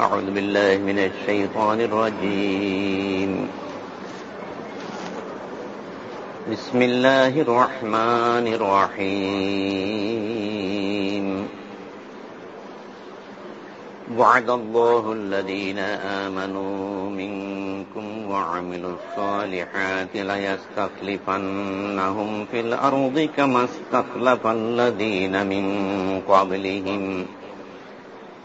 أعوذ بالله من الشيطان الرجيم. بسم الله الرحمن الرحيم. وعد الله الذين آمنوا منكم وعملوا الصالحات ليستخلفنهم في الأرض كما استخلف الذين من قبلهم.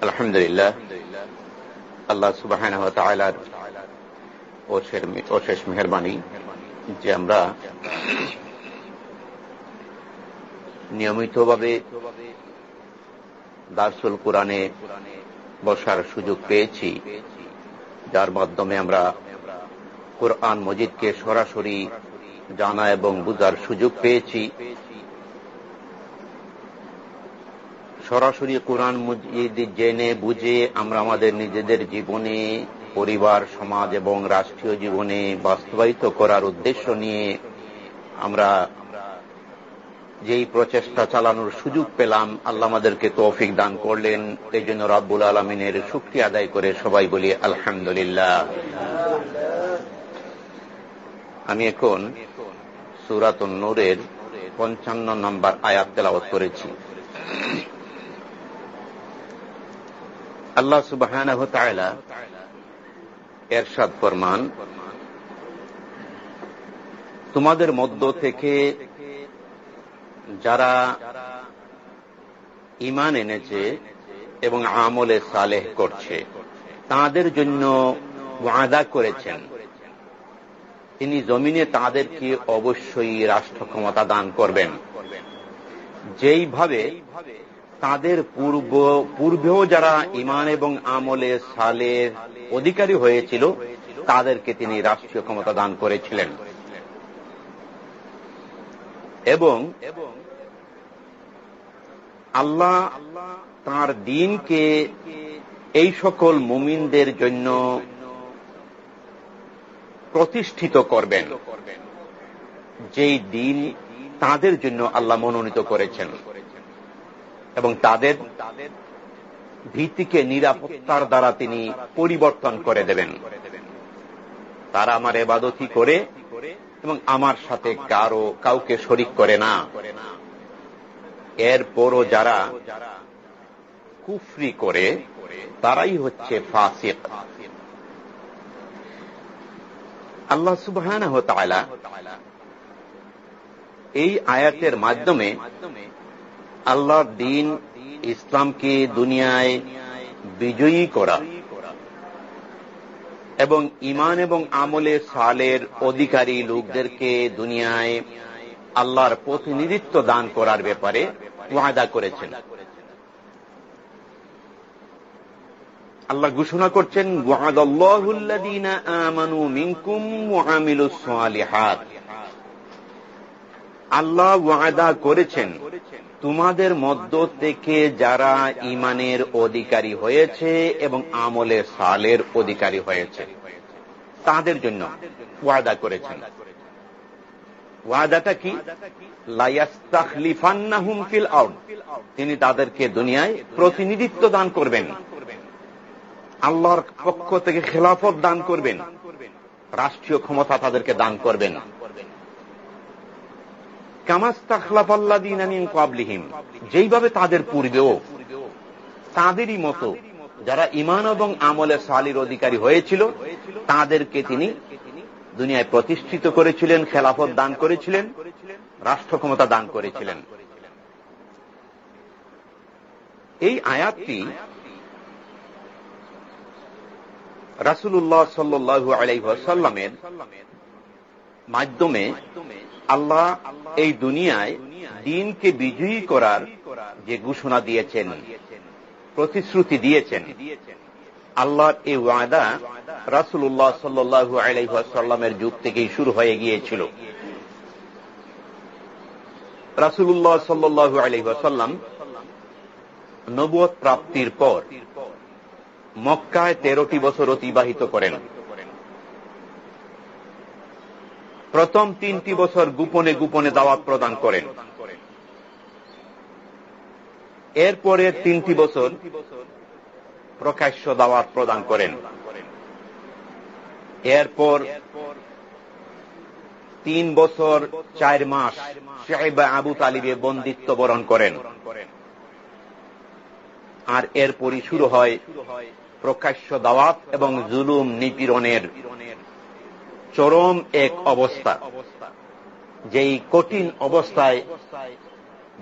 আলহামদুলিল্লাহ, আল্লাহ সুবাহ অশেষ মেহরবানি যে আমরা নিয়মিতভাবে দার্সুল কোরআনে বসার সুযোগ পেয়েছি, যার মাধ্যমে আমরা কোরআন মজিদকে সরাসরি জানা এবং বুঝার সুযোগ পেয়েছি। সরাসরি কোরআন জেনে বুঝে আমরা আমাদের নিজেদের জীবনে, পরিবার, সমাজ এবং রাষ্ট্রীয় জীবনে বাস্তবায়িত করার উদ্দেশ্য নিয়ে আমরা যেই প্রচেষ্টা চালানোর সুযোগ পেলাম, আল্লাহ আমাদেরকে তৌফিক দান করলেন। এই জন্য রাব্বুল আলমিনের শুক্তি আদায় করে সবাই বলি আলহামদুলিল্লাহ। আমি এখন সুরাত নূরের পঞ্চান্ন নম্বর আয়াত তেলাওয়াত করেছি। আল্লাহ সুবাহ এরশাদ ফরমান, তোমাদের মধ্য থেকে যারা ইমান এনেছে এবং আমলে সালেহ করছে, তাদের জন্য ওয়াদা করেছেন। তিনি জমিনে তাদেরকে অবশ্যই রাষ্ট্র ক্ষমতা দান করবেন। যেইভাবে তাদের পূর্ব, পূর্বেও যারা ইমান এবং আমলে সালের অধিকারী হয়েছিল, তাদেরকে তিনি রাষ্ট্রীয় ক্ষমতা দান করেছিলেন। এবং আল্লাহ তার দিনকে এই সকল মুমিনদের জন্য প্রতিষ্ঠিত করবেন। যেই দিন তাদের জন্য আল্লাহ মনোনীত করেছেন। এবং তাদের ভীতিকে, নিরাপত্তার দ্বারা তিনি পরিবর্তন করে দেবেন। তারা আমার এবাদতি করে এবং আমার সাথে কারও কাউকে শরিক করে না। এরপরও যারা কুফরি করে, তারাই হচ্ছে ফাসিক। আল্লাহ সুবাহ এই আয়াতের মাধ্যমে আল্লাহর দিন ইসলামকে দুনিয়ায় বিজয়ী করা এবং ইমান এবং আমলে সালের অধিকারী লোকদেরকে দুনিয়ায় আল্লাহর প্রতিনিধিত্ব দান করার ব্যাপারে ওয়াদা করেছেন। আল্লাহ ঘোষণা করছেন আল্লাহ ওয়াদা করেছেন তোমাদের মধ্য থেকে যারা ইমানের অধিকারী হয়েছে এবং আমলে সালের অধিকারী হয়েছে, তাদের জন্য ওয়াদা করেছেন ওয়াদাটা কি? ফিল আউট তিনি তাদেরকে দুনিয়ায় প্রতিনিধিত্ব দান করবেন। আল্লাহর পক্ষ থেকে খেলাফত দান করবেন। রাষ্ট্রীয় ক্ষমতা তাদেরকে দান করবেন। যেইভাবে তাদের পূর্বেও, তাদেরই মতো যারা ইমান এবং আমলে সালির অধিকারী হয়েছিল, তাদেরকে তিনি দুনিয়ায় প্রতিষ্ঠিত করেছিলেন, খেলাফত দান করেছিলেন, রাষ্ট্র ক্ষমতা দান করেছিলেন। এই আয়াতটি রাসুল্লাহ সাল্লু আলাইসাল্লামের মাধ্যমে আল্লাহ এই দুনিয়ায় দিনকে বিজয়ী করার যে ঘোষণা দিয়েছেন, প্রতিশ্রুতি দিয়েছেন, আল্লাহর এই ওয়াদা রাসুল্লাহ সাল্লু আলাইসাল্লামের যুগ থেকেই শুরু হয়ে গিয়েছিল। রাসুল্লাহ সাল্লু আলাইসাল্লাম নবুয় প্রাপ্তির পর মক্কায় তেরোটি বছর অতিবাহিত করেন। প্রথম তিনটি বছর গোপনে গোপনে দাওয়াত প্রদান করেন। এরপরে তিনটি বছর প্রকাশ্য দাওয়াত প্রদান করেন। এরপর তিন বছর চার মাস সাহেবা আবু তালিবে বন্দিত্ব বরণ করেন। আর এরপরই শুরু হয় প্রকাশ্য দাওয়াত এবং জুলুম নিপীড়নের চরম এক অবস্থা। যেই কঠিন অবস্থায়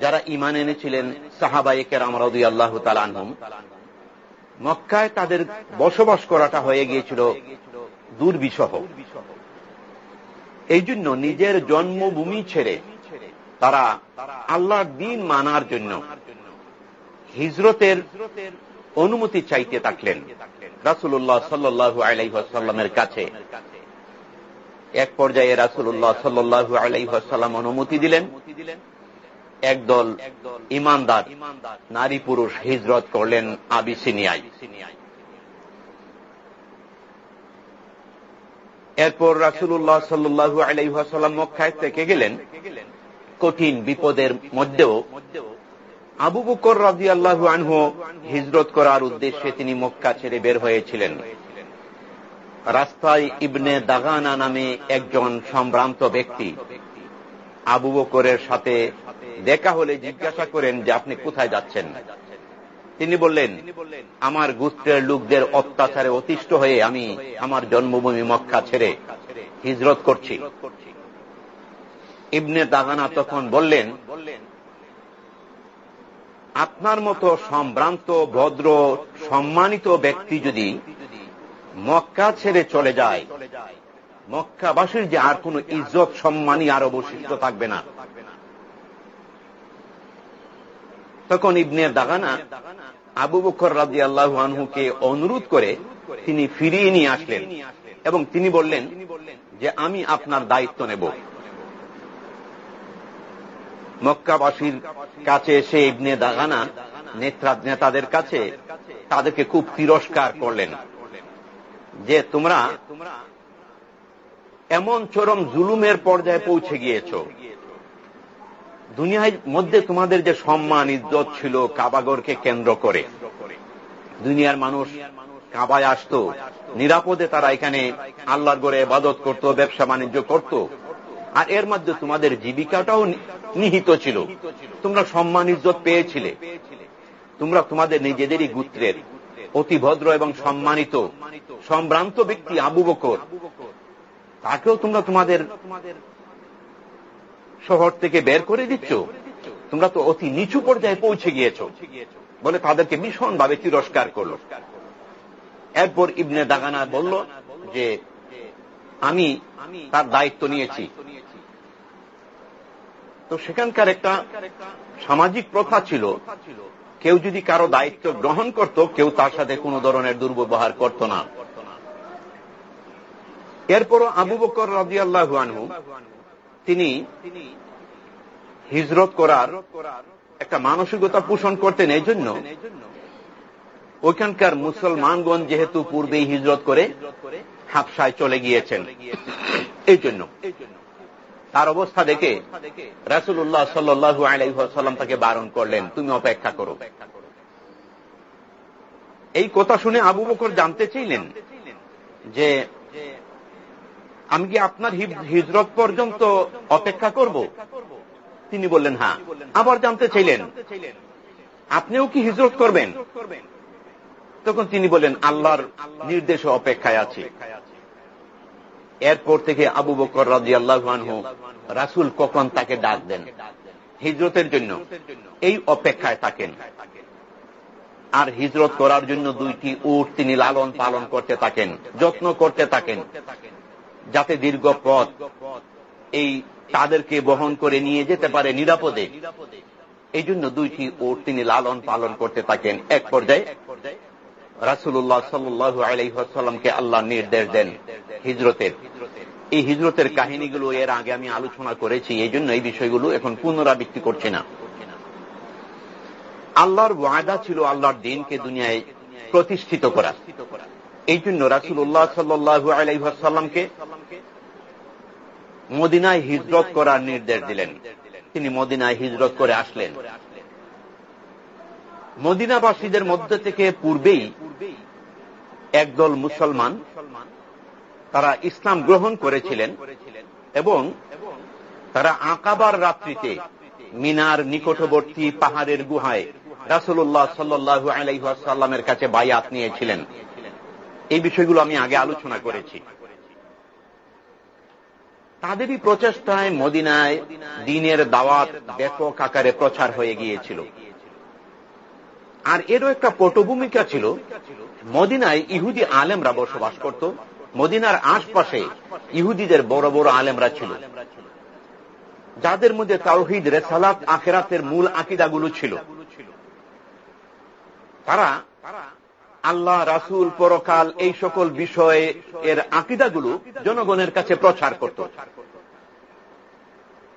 যারা ইমান এনেছিলেন সাহাবাইকের আমরাদি আল্লাহ তালানহম মক্কায় তাদের বসবাস করাটা হয়ে গিয়েছিল দুর্বিষহ। এই জন্য নিজের জন্মভূমি ছেড়ে তারা আল্লাহর দিন মানার জন্য হিজরতের অনুমতি চাইতে থাকলেন। রাসুল্লাহ সাল্লু আলাইসাল্লামের কাছে এক পর্যায়ে রাসুল্লাহ সাল্লু আলাইসাল্লাম অনুমতি দিলেন। একদল ইমানদার, নারী পুরুষ হিজরত করলেন আবিসিনিয়ায়। এরপর রাসুল্লাহ সাল্লু আলাইসাল্লাম মক্কায় থেকে গেলেন। কঠিন বিপদের মধ্যেও আবু বকর রাজি আল্লাহ আনহু হিজরত করার উদ্দেশ্যে তিনি মক্কা ছেড়ে বের হয়েছিলেন। রাস্তায় ইবনে দাগানা নামে একজন সম্ভ্রান্ত ব্যক্তি। আবু বকরের সাথে দেখা হলে জিজ্ঞাসা করেন যে, আপনি কোথায় যাচ্ছেন? তিনি বললেন, আমার গোত্রের লোকদের অত্যাচারে অতিষ্ঠ হয়ে আমি আমার জন্মভূমি মক্কা ছেড়ে হিজরত করছি। ইবনে দাগানা তখন বললেন, আপনার মতো সম্ভ্রান্ত, ভদ্র, সম্মানিত ব্যক্তি যদি মক্কা ছেড়ে চলে যায়। মক্কাবাসীর যে আর কোন ইজ্জত সম্মানই আর অবশিষ্ট থাকবে না। তখন ইবনের দাগানা আবু বকর রাজি আল্লাহ আনহুকে অনুরোধ করে তিনি ফিরিয়ে নিয়ে আসলেন এবং তিনি বললেন যে, আমি আপনার দায়িত্ব নেব। মক্কাবাসীর কাছে এসে ইবনে দাগানা নেতাদের কাছে তাদেরকে খুব তিরস্কার করলেন। যে তোমরা এমন চরম জুলুমের পর্যায়ে পৌঁছে গিয়েছ। দুনিয়ার মধ্যে তোমাদের যে সম্মান, ইজ্জত ছিল কাবাগরকে কেন্দ্র করে। দুনিয়ার মানুষ কাবায় আসত, নিরাপদে তারা এখানে আল্লাহর গড়ে এবাদত করত, ব্যবসা বাণিজ্য করত। আর এর মধ্যে তোমাদের জীবিকাটাও নিহিত ছিল। তোমরা সম্মান, ইজ্জত পেয়েছিলে। তোমরা তোমাদের নিজেদেরই গুত্রের। অতি ভদ্র এবং সম্মানিত, সম্ভ্রান্ত ব্যক্তি আবু বকর। তাকেও তোমরা তোমাদের শহর থেকে বের করে দিচ্ছ? তোমরা তো অতি নিচু পর্যায়ে পৌঁছে গিয়েছ। বলে তাদেরকে ভীষণভাবে তিরস্কার করল। এরপর ইবনে দাগানা বলল যে, আমি তার দায়িত্ব নিয়েছি। তো সেখানকার একটা সামাজিক প্রথা ছিল কেউ যদি কারও দায়িত্ব গ্রহণ করত, কেউ তার সাথে কোন ধরনের দুর্ব্যবহার করত না। এরপরও আবু বকর রাজি আল্লাহ তিনি হিজরত করার একটা মানসিকতা পোষণ করতেন এই জন্য। ওইখানকার মুসলমানগণ যেহেতু পূর্বেই হিজরত করে হাফসায় চলে গিয়েছেন। এই জন্য। তার অবস্থা দেখে রাসুল্লাহ সাল্লু আলাইসাল্লাম তাকে বারণ করলেন, তুমি অপেক্ষা করো। এই কথা শুনে আবু বকর জানতে চাইলেন যে, আমি কি আপনার হিজরত পর্যন্ত অপেক্ষা করব? তিনি বললেন হ্যাঁ। আবার জানতে চাইলেন, আপনিও কি হিজরত করবেন? তখন তিনি বলেন আল্লাহর নির্দেশ অপেক্ষায় আছে। এরপর থেকে আবু বকর রাজি আল্লাহানহু রাসুল কখন তাকে ডাক দেন? হিজরতের জন্য। এই অপেক্ষায় থাকেন। আর হিজরত করার জন্য দুইটি উট তিনি লালন পালন করতে থাকেন, যত্ন করতে থাকেন, যাতে দীর্ঘ পথ এই তাদেরকে বহন করে নিয়ে যেতে পারে নিরাপদে। এই জন্য দুইটি ওট তিনি লালন পালন করতে থাকেন। এক পর্যায়ে রাসুল্লাহ সাল্লু আলাইসাল্লামকে আল্লাহ নির্দেশ দেন হিজরতের। এই হিজরতের কাহিনীগুলো এর আগে আমি আলোচনা করেছি, এই জন্য এই বিষয়গুলো এখন পুনরাবৃত্তি করছি না। আল্লাহর ওয়াদা ছিল আল্লাহর দিনকে দুনিয়ায় প্রতিষ্ঠিত করা। এই জন্য রাসুল্লাহ সাল্লু আলাইসাল্লামকে মদিনায় হিজরত করার নির্দেশ দিলেন। তিনি মদিনায় হিজরত করে আসলেন। মদিনাবাসীদের মধ্যে থেকে পূর্বেই একদল মুসলমান তারা ইসলাম গ্রহণ করেছিলেন এবং তারা আঁকাবার রাত্রিতে মিনার নিকটবর্তী পাহাড়ের গুহায় রাসুল্লাহ সাল্লু আলাইসাল্লামের কাছে বায়াত নিয়েছিলেন। এই বিষয়গুলো আমি আগে আলোচনা করেছি। তাদেরই প্রচেষ্টায় মদিনায় দিনের দাওয়াত ব্যাপক আকারে প্রচার হয়ে গিয়েছিল। আর এরও একটা পটভূমিকা ছিল, মদিনায় ইহুদি আলেমরা বসবাস করত। মদিনার আশপাশে ইহুদিদের বড় বড় আলেমরা ছিল। যাদের মধ্যে তাওহিদ, রেসালাত, আখেরাতের মূল আকিদাগুলো ছিল। তারা আল্লাহ, রাসুল, পরকাল এই সকল বিষয়ে এর আকিদাগুলো জনগণের কাছে প্রচার করত।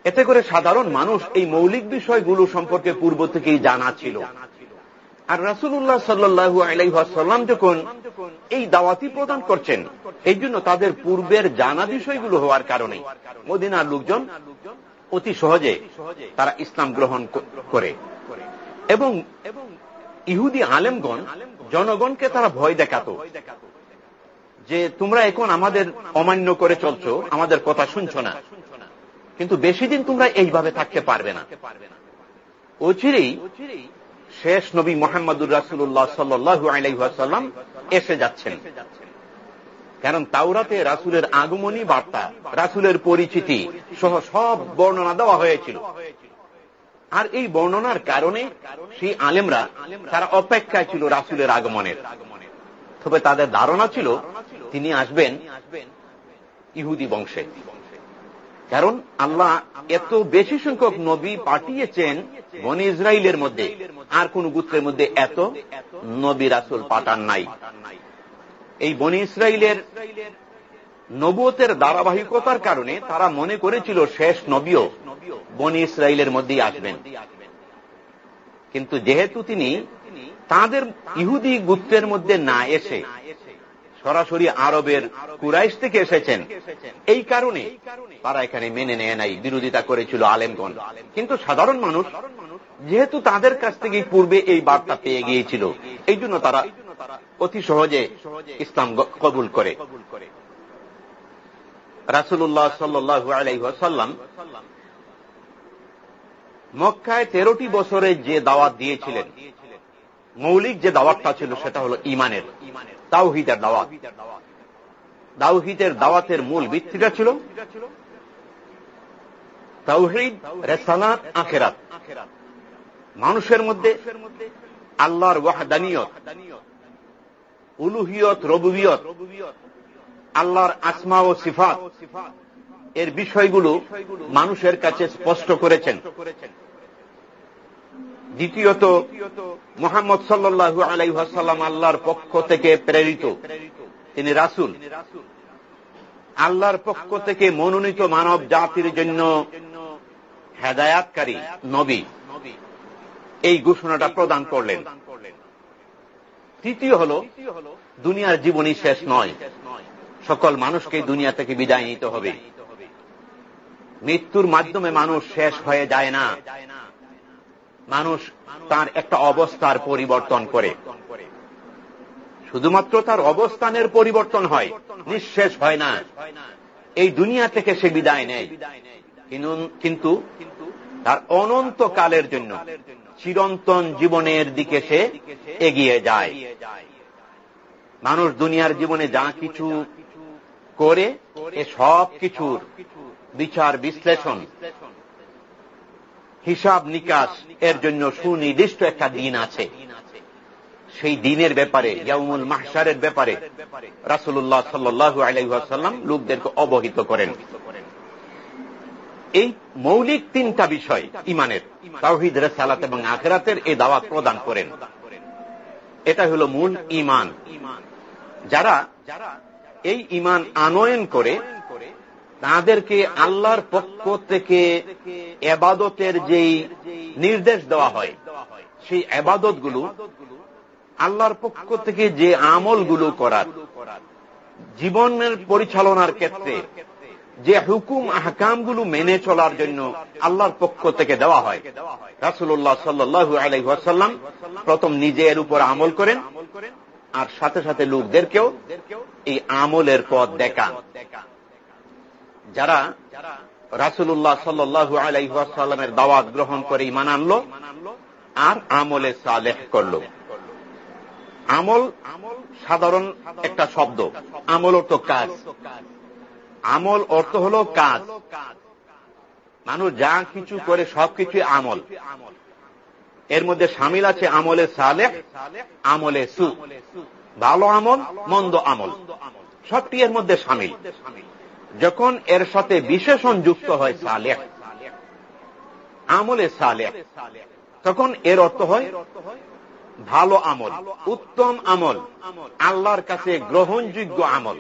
এতে করে সাধারণ মানুষ এই মৌলিক বিষয়গুলো সম্পর্কে পূর্ব থেকেই জানা ছিল। আর রাসুল্লাহ সাল্লু আলাইসাল্লাম যখন এই দাওয়াতি প্রদান করছেন, এই জন্য তাদের পূর্বের জানা বিষয়গুলো হওয়ার কারণে মদিনার লোকজন অতি সহজে তারা ইসলাম গ্রহণ করে। এবং ইহুদি আলেমগণ, জনগণকে তারা ভয় দেখাত যে তোমরা এখন আমাদের অমান্য করে চলছ, আমাদের কথা শুনছ না। কিন্তু বেশি দিন তোমরা এইভাবে থাকতে পারবে না। অচিরেই শেষ নবী মোহাম্মদুর রাসুল্লাহ সাল্লু আলাইসাল্লাম এসে যাচ্ছেন। কারণ তাওরাতে রাসুলের আগমনী বার্তা, রাসুলের পরিচিতি সহ সব বর্ণনা দেওয়া হয়েছিল। আর এই বর্ণনার কারণে সেই আলেমরা তারা অপেক্ষায় ছিল রাসুলের আগমনের। তবে তাদের ধারণা ছিল, তিনি আসবেন ইহুদি বংশে। কারণ আল্লাহ এত বেশি সংখ্যক নবী পাঠিয়েছেন বন ইসরায়েলের মধ্যে। আর কোন গুত্রের মধ্যে এত নবী রাসুল পাঠান নাই। এই বনি ইসরায়েলের নবতের ধারাবাহিকতার কারণে তারা মনে করেছিল শেষ নবীও বনি ইসরায়েলের মধ্যেই আসবেন। কিন্তু যেহেতু তিনি তাদের ইহুদি গুত্রের মধ্যে না এসে সরাসরি আরবের কুরাইশ থেকে এসেছেন। এই কারণে তারা এখানে মেনে নেয় নাই, বিরোধিতা করেছিল আলেমগঞ্জ কিন্তু সাধারণ মানুষ যেহেতু তাদের কাছ থেকে পূর্বে এই বার্তা পেয়ে গিয়েছিল, এই জন্য তারা অতি সহজে ইসলাম কবুল করে। রাসুল্লাহ সাল্লু আলাইসাল্লাম মক্কায় তেরোটি বছরে যে দাওয়াত দিয়েছিলেন, মৌলিক যে দাওয়াতটা ছিল সেটা হল ইমানের তাওহিদের দাওয়াত। তাওহিদের দাওয়াতের মূল ভিত্তিটা ছিল তাওহিদ, রেসালাত, আখেরাত। মানুষের মধ্যে আল্লাহর ওয়াহদানিয়ত, উলুহিয়ত, রবুবিয়ত, আল্লাহর আসমা ও সিফাত, এর বিষয়গুলো মানুষের কাছে স্পষ্ট করেছেন। দ্বিতীয়ত, মোহাম্মদ সাল্লু আলাইসাল্লাম আল্লাহর পক্ষ থেকে প্রেরিত। তিনি রাসুল। আল্লাহর পক্ষ থেকে মনোনীত মানব জাতির জন্য হেদায়াতকারী নবী। এই ঘোষণাটা প্রদান করলেন। তৃতীয় হল, দুনিয়ার জীবনই শেষ নয়। সকল মানুষকে দুনিয়া থেকে বিদায় নিতে হবে। মৃত্যুর মাধ্যমে মানুষ শেষ হয়ে যায় না। মানুষ তার একটা অবস্থার পরিবর্তন করে। শুধুমাত্র তার অবস্থানের পরিবর্তন হয়, নিঃশেষ হয় না। এই দুনিয়া থেকে সে বিদায় নেয়। কিন্তু তার অনন্ত কালের জন্য চিরন্তন জীবনের দিকে সে এগিয়ে যায়। মানুষ দুনিয়ার জীবনে যা কিছু করে, এ সব কিছুর বিচার বিশ্লেষণ হিসাব নিকাশ এর জন্য সুনির্দিষ্ট একটা দিন আছে। সেই দিনের ব্যাপারে ইয়ামুল মাহসারের ব্যাপারে রাসুল্লাহ সাল্লু আলাইসাল্লাম লোকদেরকে অবহিত করেন। এই মৌলিক তিনটা বিষয় ইমানের তাওহিদ, রেসালাত এবং আখেরাতের এই দাওয়াত প্রদান করেন। এটা হল মূল ইমান যারা যারা এই ইমান আনয়ন করে তাদেরকে আল্লাহর পক্ষ থেকে এবাদতের যেই নির্দেশ দেওয়া হয়, সেই এবাদতগুলো আল্লাহর পক্ষ থেকে যে আমলগুলো করার, জীবনের পরিচালনার ক্ষেত্রে যে হুকুম আহকামগুলো মেনে চলার জন্য আল্লাহর পক্ষ থেকে দেওয়া হয়। রাসুল্লাহ সাল্লু আলাইসাল্লাম প্রথম নিজের উপর আমল করেন, আর সাথে সাথে লোকদেরকেও এই আমলের পথ দেখান। যারা রাসুল্লাহ সাল্লু আলাইসাল্লামের দাওয়াত গ্রহণ করে ইমান আনলো আর আমলে সালেহ করল। আমল আমল সাধারণ একটা শব্দ। আমল অর্থ কাজ। আমল অর্থ হল কাজ। মানুষ যা কিছু করে সবকিছু আমল। এর মধ্যে সামিল আছে আমলে সালেহ, আমলে সু। ভালো আমল, মন্দ আমল। সবটি এর মধ্যে সামিল। যখন এর সাথে বিশেষণ যুক্ত হয় সালেহ, আমলে সালেহ, তখন এর অর্থ হয় ভালো আমল, উত্তম আমল, আল্লাহর কাছে গ্রহণযোগ্য আমল।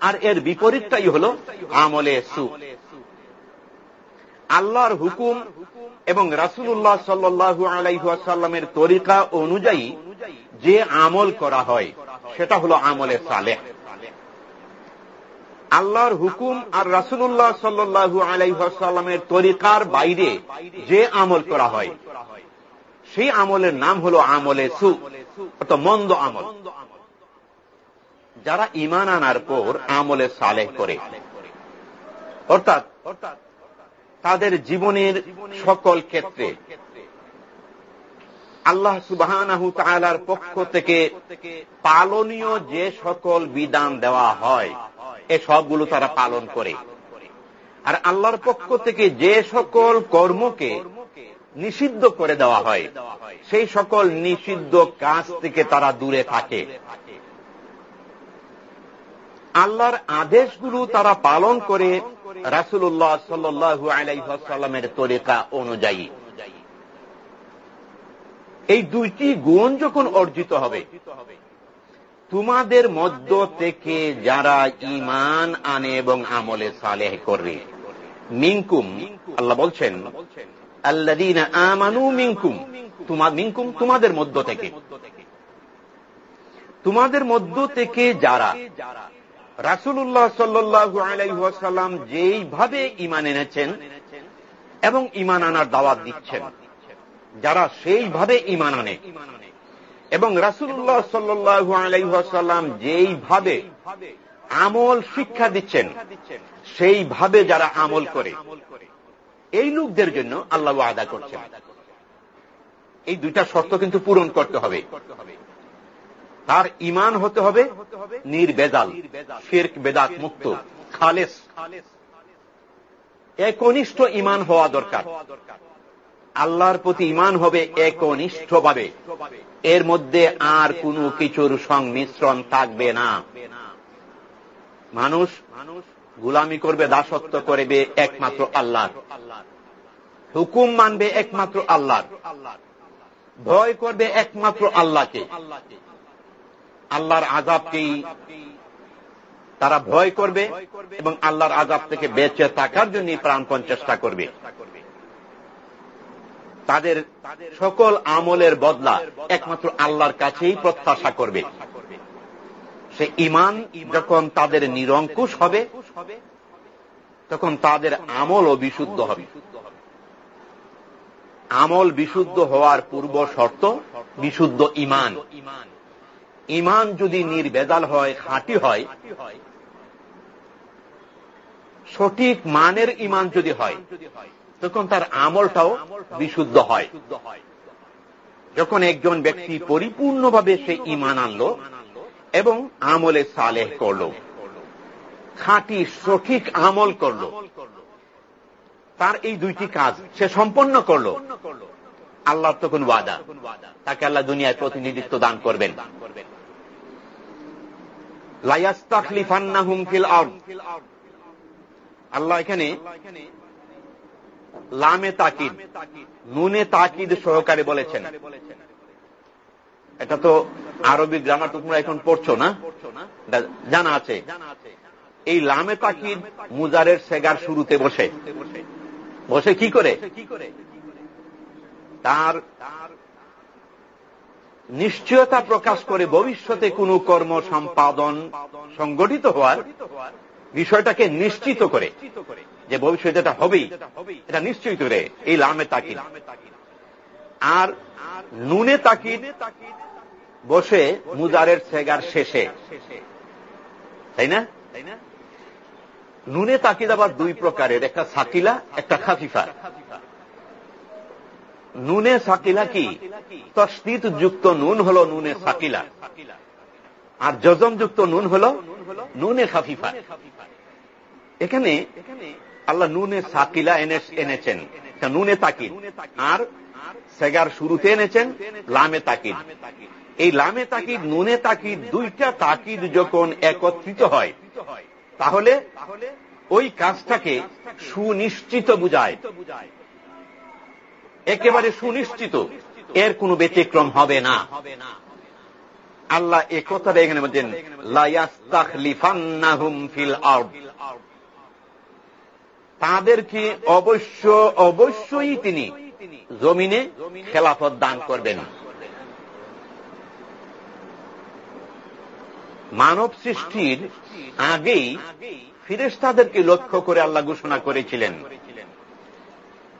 আর এর বিপরীতটাই হল আমলে সু। আল্লাহর হুকুম এবং রাসুল্লাহ সাল্লু আলাইসাল্লামের তরিকা অনুযায়ী যে আমল করা হয়, সেটা হল আমলে সালেহ। আল্লাহর হুকুম আর রাসুল্লাহ সাল্লু আলাইসাল্লামের তরিকার বাইরে যে আমল করা হয়, সেই আমলের নাম হল আমলে সু মন্দ আমল। যারা ইমান আনার পর আমলে সালেহ করে, অর্থাৎ তাদের জীবনের সকল ক্ষেত্রে আল্লাহ সুবাহ পক্ষ থেকে পালনীয় যে সকল বিধান দেওয়া হয় এ সবগুলো তারা পালন করে। আর আল্লাহর পক্ষ থেকে যে সকল কর্মকে নিষিদ্ধ করে দেওয়া হয়, সেই সকল নিষিদ্ধ কাজ থেকে তারা দূরে থাকে। আল্লাহর আদেশগুলো তারা পালন করে রাসুল্লাহ সাল্লু আলাইসাল্লামের তরিকা অনুযায়ী। এই দুইটি গুণ যখন অর্জিত হবে তোমাদের মধ্য থেকে যারা ইমান আনে এবং আমলে সালেহ করে মিঙ্কুম আল্লাহ বলছেন আল্লাদিনা আমানু মিঙ্কুম তোমার মিঙ্কুম তোমাদের মধ্য থেকে। তোমাদের মধ্য থেকে যারা রাসুল্লাহ সাল্লু আলাইসাল্লাম যেইভাবে ইমান এনেছেন এবং ইমান আনার দাওয়াত দিচ্ছেন, যারা সেইভাবে ইমান আনে এবং রাসুল্লাহ সাল্লু আলাইসাল্লাম যেইভাবে আমল শিক্ষা দিচ্ছেন, সেইভাবে যারা আমল করে, এই লোকদের জন্য আল্লাহ আদা করছেন। এই দুইটা শর্ত কিন্তু পূরণ করতে হবে। তার ইমান হতে হবে নির্বেদাল শেরক, বেদাত মুক্ত, খালেস। একনিষ্ঠ ইমান হওয়া দরকার। আল্লাহর প্রতি ইমান হবে একনিষ্ঠ ভাবে এর মধ্যে আর কোনো কিছুর সংমিশ্রণ থাকবে না। মানুষ মানুষ গুলামি করবে, দাসত্ব করবে একমাত্র আল্লাহর। হুকুম মানবে একমাত্র আল্লাহর। ভয় করবে একমাত্র আল্লাহকে। আল্লাহর আজাবকেই তারা ভয় করবে এবং আল্লাহর আজাব থেকে বেঁচে থাকার জন্য প্রাণপণ চেষ্টা করবে। তাদের সকল আমলের বদলা একমাত্র আল্লাহর কাছেই প্রত্যাশা করবে। সে ইমান যখন তাদের নিরঙ্কুশ হবে, তখন তাদের আমলও বিশুদ্ধ হবে। আমল বিশুদ্ধ হওয়ার পূর্ব শর্ত বিশুদ্ধ ইমান ইমান যদি নির্বেদাল হয়, খাঁটি হয়, সঠিক মানের ইমান যদি হয় তখন তার আমলটাও বিশুদ্ধ হয়। যখন একজন ব্যক্তি পরিপূর্ণভাবে সে ইমান আনলো এবং আমলে সালেহ করল, খাঁটি, সঠিক আমল করল, তার এই দুইটি কাজ সে সম্পন্ন করল। আল্লাহ তখন ওয়াদা, তাকে আল্লাহ দুনিয়ায় প্রতিনিধিত্ব দান করবেন। আল্লাহ এখানে লামে তাকিদ, নুনে তাকিদ সহকারে বলেছেন। এটা তো আরবি গ্রামার তোমরা এখন পড়ছো না? জানা আছে। এই লামে তাকিদ মুজারের সেগার শুরুতে বসে। বসে কি করে? তার নিশ্চয়তা প্রকাশ করে ভবিষ্যতে কোনো কর্ম সম্পাদন সংগঠিত হওয়ার বিষয়টাকে নিশ্চিত করে যে ভবিষ্যতে এটা হবেই, এটা নিশ্চিত করে এই লামে তাকিদ আর নুনে তাকিদ বসে মুজারের সেগার শেষে। তাই না? নুনে তাকিদ আবার দুই প্রকারের, একটা সাকিলা, একটা খাফিফা। নুনে সাকিলা কি? তস্তিত যুক্ত নুন হল নুনে সাকিলা। আর যজম যুক্ত নুন হল নুনে খাফিফা। এখানে আল্লাহ নুনে সাকিলা এনেছেন। নুনে তাকিদ। আর সেগার শুরুতে এনেছেন লামে তাকিদ। এই লামে তাকিদ, নুনে তাকিদ দুইটা তাকিদ যখন একত্রিত হয়, তাহলে ওই কাজটাকে সুনিশ্চিত বুঝায়। একেবারে সুনিশ্চিত, এর কোন ব্যতিক্রম হবে না। আল্লাহ এ কথাটা এখানে বলছেন ফিল তাদেরকে অবশ্য অবশ্যই তিনি জমিনে খেলাফত দান করবেন মানব সৃষ্টির আগেই ফিরেস্তাদেরকে লক্ষ্য করে আল্লাহ ঘোষণা করেছিলেন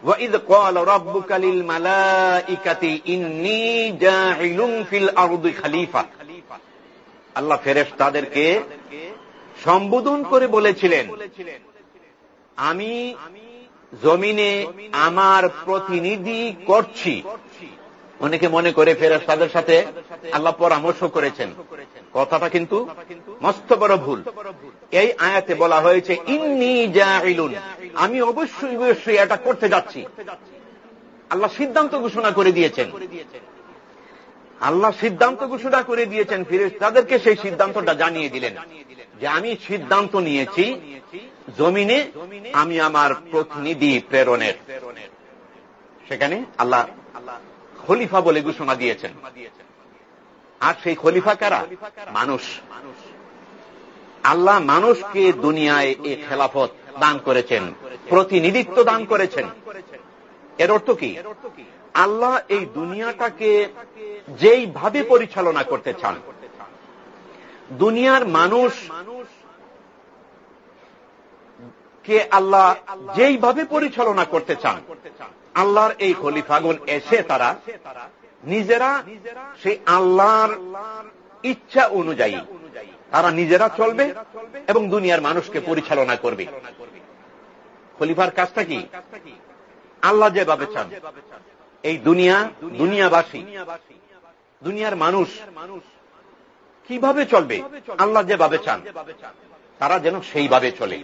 وَإِذْ قَالَ رَبُّكَ لِلْمَلَائِكَةِ إِنِّي جَاعِلٌ فِي الْأَرْضِ خَلِيفَةً আল্লাহ ফেরেশতাদেরকে সম্বোধন করে বলেছিলেন আমি জমিনে আমার প্রতিনিধি করছি। অনেকে মনে করে ফেরাস তাদের সাথে আল্লাহ পরামর্শ করেছেন। কথাটা কিন্তু মস্ত বড় ভুল। এই আয়াতে বলা হয়েছে, ইন্নি জাইলুন আমি অবশ্যই অবশ্যই এটা করতে যাচ্ছি। আল্লাহ সিদ্ধান্ত ঘোষণা করে দিয়েছেন। আল্লাহ সিদ্ধান্ত ঘোষণা করে দিয়েছেন ফিরেস তাদেরকে সেই সিদ্ধান্তটা জানিয়ে দিলেন। যে আমি সিদ্ধান্ত নিয়েছি, জমিনে আমি আমার প্রতিনিধি প্রেরণের। সেখানে আল্লাহ খলিফা বলে ঘোষণা দিয়েছেন। আর সেই খলিফা কারা? মানুষ। আল্লাহ মানুষকে দুনিয়ায় এ খেলাফত দান করেছেন, প্রতিনিধিত্ব দান করেছেন। এর অর্থ কি? আল্লাহ এই দুনিয়াটাকে যেইভাবে পরিচালনা করতে চান দুনিয়ার মানুষ কে আল্লাহ যেইভাবে পরিচালনা করতে চান, আল্লাহর এই খলিফাগুন এসে তারা নিজেরা সেই আল্লাহর ইচ্ছা অনুযায়ী তারা নিজেরা চলবে এবং দুনিয়ার মানুষকে পরিচালনা করবে। খলিফার কাজটা কি? আল্লাহ যেভাবে চান। এই দুনিয়া, দুনিয়াবাসী, দুনিয়ার মানুষ কীভাবে চলবে? আল্লাহ যেভাবে চান, তারা যেন সেইভাবে চলে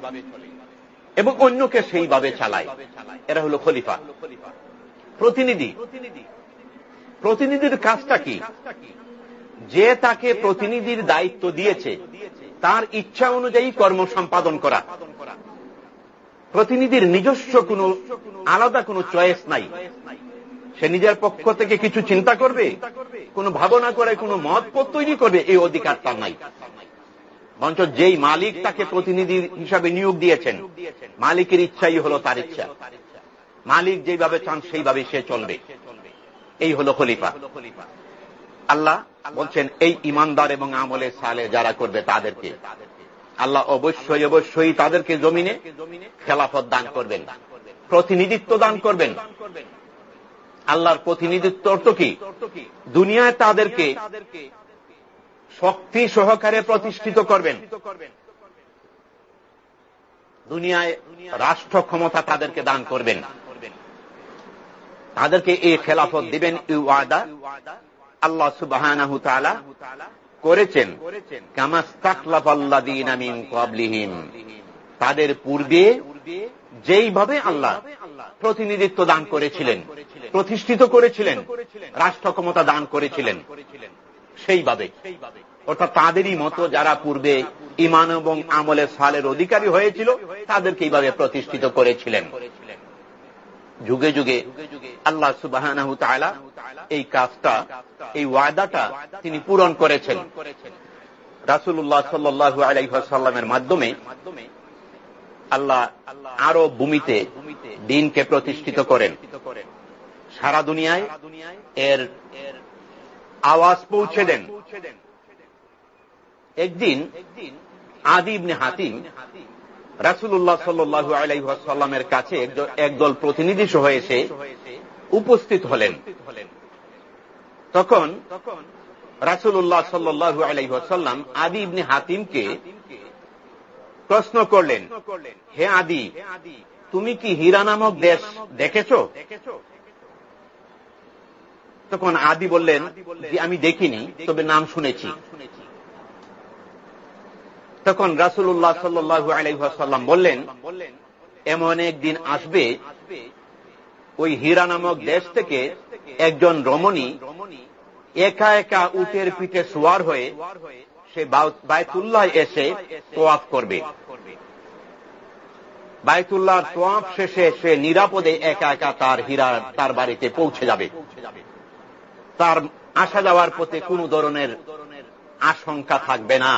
এবং অন্যকে সেইভাবে চালায়। এরা হল খলিফা। প্রতিনিধি। প্রতিনিধির কাজটা কি? যে তাকে প্রতিনিধির দায়িত্ব দিয়েছে, তার ইচ্ছা অনুযায়ী কর্ম সম্পাদন করা। প্রতিনিধির নিজস্ব কোন, আলাদা কোন চয়েস নাই। সে নিজের পক্ষ থেকে কিছু চিন্তা করবে, কোন ভাবনা করে, কোন মত তৈরি করবে, এই অধিকার তার নাই। মঞ্চ যেই মালিক তাকে প্রতিনিধি হিসাবে নিয়োগ দিয়েছেন, মালিকের ইচ্ছাই হল তার ইচ্ছা। মালিক যেভাবে চান, সেইভাবে সে চলবে। এই হল খলিফা। আল্লাহ বলছেন, এই ইমানদার এবং আমলে সালে যারা করবে তাদেরকে, আল্লাহ অবশ্যই অবশ্যই তাদেরকে জমিনে খেলাফত দান করবেন, প্রতিনিধিত্ব দান করবেন আল্লাহর প্রতিনিধিত্ব অর্থ কি? দুনিয়ায় তাদেরকে শক্তি সহকারে প্রতিষ্ঠিত করবেন। দুনিয়ায় রাষ্ট্র ক্ষমতা তাদেরকে দান করবেন। তাদেরকে এই খেলাফত দিবেন ইউদা আল্লাহ সুবাহ করেছেন। তাদের পূর্বে যেইভাবে আল্লাহ প্রতিনিধিত্ব দান করেছিলেন। প্রতিষ্ঠিত করেছিলেন। রাষ্ট্র ক্ষমতা দান করেছিলেন। সেইভাবে। অর্থাৎ তাদেরই মতো যারা পূর্বে ইমান এবং আমলে সালের অধিকারী হয়েছিল তাদেরকে এইভাবে প্রতিষ্ঠিত করেছিলেন। যুগে যুগে আল্লাহ সুবাহ এই কাজটা এই ওয়াদাটা তিনি পূরণ করেছেন। রাসুল্লাহ সাল্লু আলাইসাল্লামের মাধ্যমে আল্লাহ আরও ভূমিতে দিনকে প্রতিষ্ঠিত করেন। সারা দুনিয়ায় এর আওয়াজ পৌঁছে দেন। একদিন আদিবনে হাতিম রাসুল্লাহ সাল্লু আলাইসাল্লামের কাছে একদল প্রতিনিধি এসে উপস্থিত হলেন। তখন রাসুল্লাহ সাল্লু আলাইসাল্লাম আদি ইবনে হাতিমকে প্রশ্ন করলেন, হে আদি, তুমি কি হীরা নামক দেশ দেখেছ? তখন আদি বললেন যে আমি দেখিনি, তবে নাম শুনেছি। তখন রাসুল্লাহ সাল্লু আলাইসাল্লাম বললেন, এমন একদিন আসবে ওই হীরা নামক দেশ থেকে একজন রমণী একা একা উটের পিঠে সোয়ার হয়ে সে বায়তুল্লাহ এসে তোয়াফ করবে। বায়তুল্লাহ তোয়াফ শেষে সে নিরাপদে একা একা তার হীরা তার বাড়িতে পৌঁছে যাবে। তার আসা যাওয়ার পথে কোন ধরনের আশঙ্কা থাকবে না।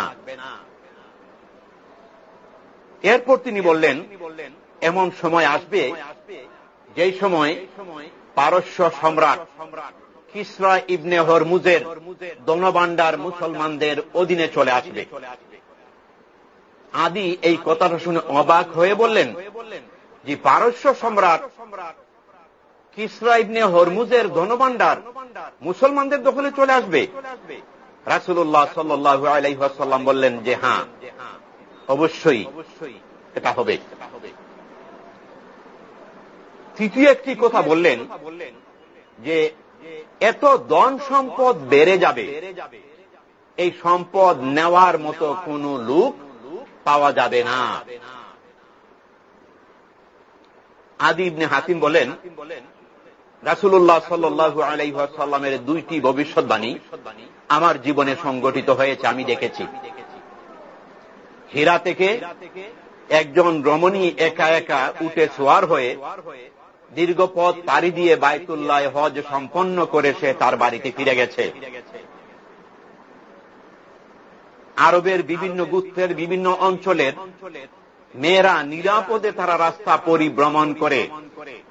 এরপর তিনি বললেন, এমন সময় আসবে যেই সময় পারস্য সম্রাট কিসরা ইবনে হরমুজের দনবান্ডার মুসলমানদের অধীনে চলে আসবে। আদি এই কথাটা শুনে অবাক হয়ে বললেন যে পারস্য সম্রাট সম্রাট কিসরা ইবনে হরমুজের ধনভাণ্ডার মুসলমানদের। দখলে চলে আসবে। রাসুল্লাহ সাল্লু আলাইসাল্লাম বললেন যে হ্যাঁ অবশ্যই এটা হবে। তৃতীয় একটি কথা বললেন যে এত ধন সম্পদ বেড়ে যাবে। এই সম্পদ নেওয়ার মতো কোন লোক পাওয়া যাবে না। আদি ইবনে হাতিম বলেন রাসুল্লাহ সাল্লু আলাইসাল্লামের দুইটি ভবিষ্যৎবাণী আমার জীবনে সংগঠিত হয়েছে, আমি দেখেছি। হীরা থেকে একজন রমণী একা একা উঠে সোয়ার হয়ে দীর্ঘ পথ পাড়ি দিয়ে বায়তুল্লাহ হজ সম্পন্ন করে সে তার বাড়িতে ফিরে গেছে। আরবের বিভিন্ন গুত্রের বিভিন্ন অঞ্চলের মেয়েরা নিরাপদে তারা রাস্তা পরিভ্রমণ করে।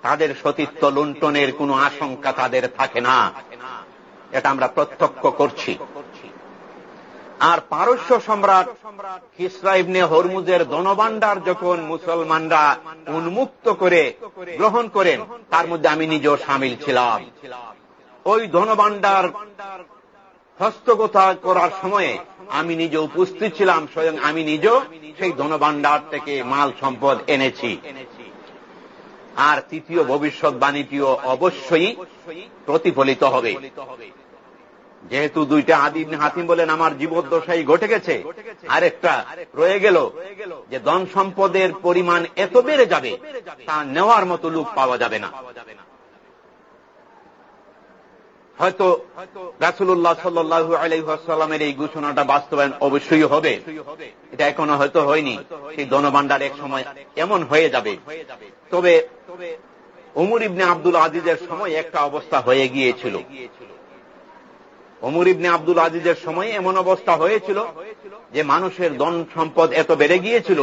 তাদের সতীত্ব লুণ্ঠনের কোন আশঙ্কা তাদের থাকে না। এটা আমরা প্রত্যক্ষ করছি। আর পারস্য সম্রাট হিসরা ইবনে হরমুজের দনবান্ডার যখন মুসলমানরা উন্মুক্ত করে গ্রহণ করেন, তার মধ্যে আমি নিজেও সামিল ছিলাম। ওই ধনভাণ্ডার হস্তকথা করার সময়ে আমি নিজে উপস্থিত ছিলাম, স্বয়ং আমি নিজেও সেই ধনভাণ্ডার থেকে মাল সম্পদ এনেছি। আর তৃতীয় ভবিষ্যৎবাণীটিও অবশ্যই প্রতিফলিত হবে। যেহেতু দুইটা আদিম হাতিম বলেন, আমার জীবদ্দশাই ঘটে গেছে। আরেকটা রয়ে গেল, যে ধন সম্পদের পরিমাণ এত বেড়ে যাবে, তা নেওয়ার মতো লোক পাওয়া যাবে না। হয়তো রাসুল্লাহ সাল্লু আলাইসাল্লামের এই ঘোষণাটা বাস্তবায়ন অবশ্যই হবে। এটা এখনও হয়তো হয়নি। সেই ধনভাণ্ডার এক সময় এমন হয়ে যাবে। তবে উমর ইবনে আব্দুল আজিজের সময় একটা অবস্থা হয়ে গিয়েছিল। অমর ইবনে আব্দুল আজিজের সময় এমন অবস্থা হয়েছিল যে মানুষের ধন সম্পদ এত বেড়ে গিয়েছিল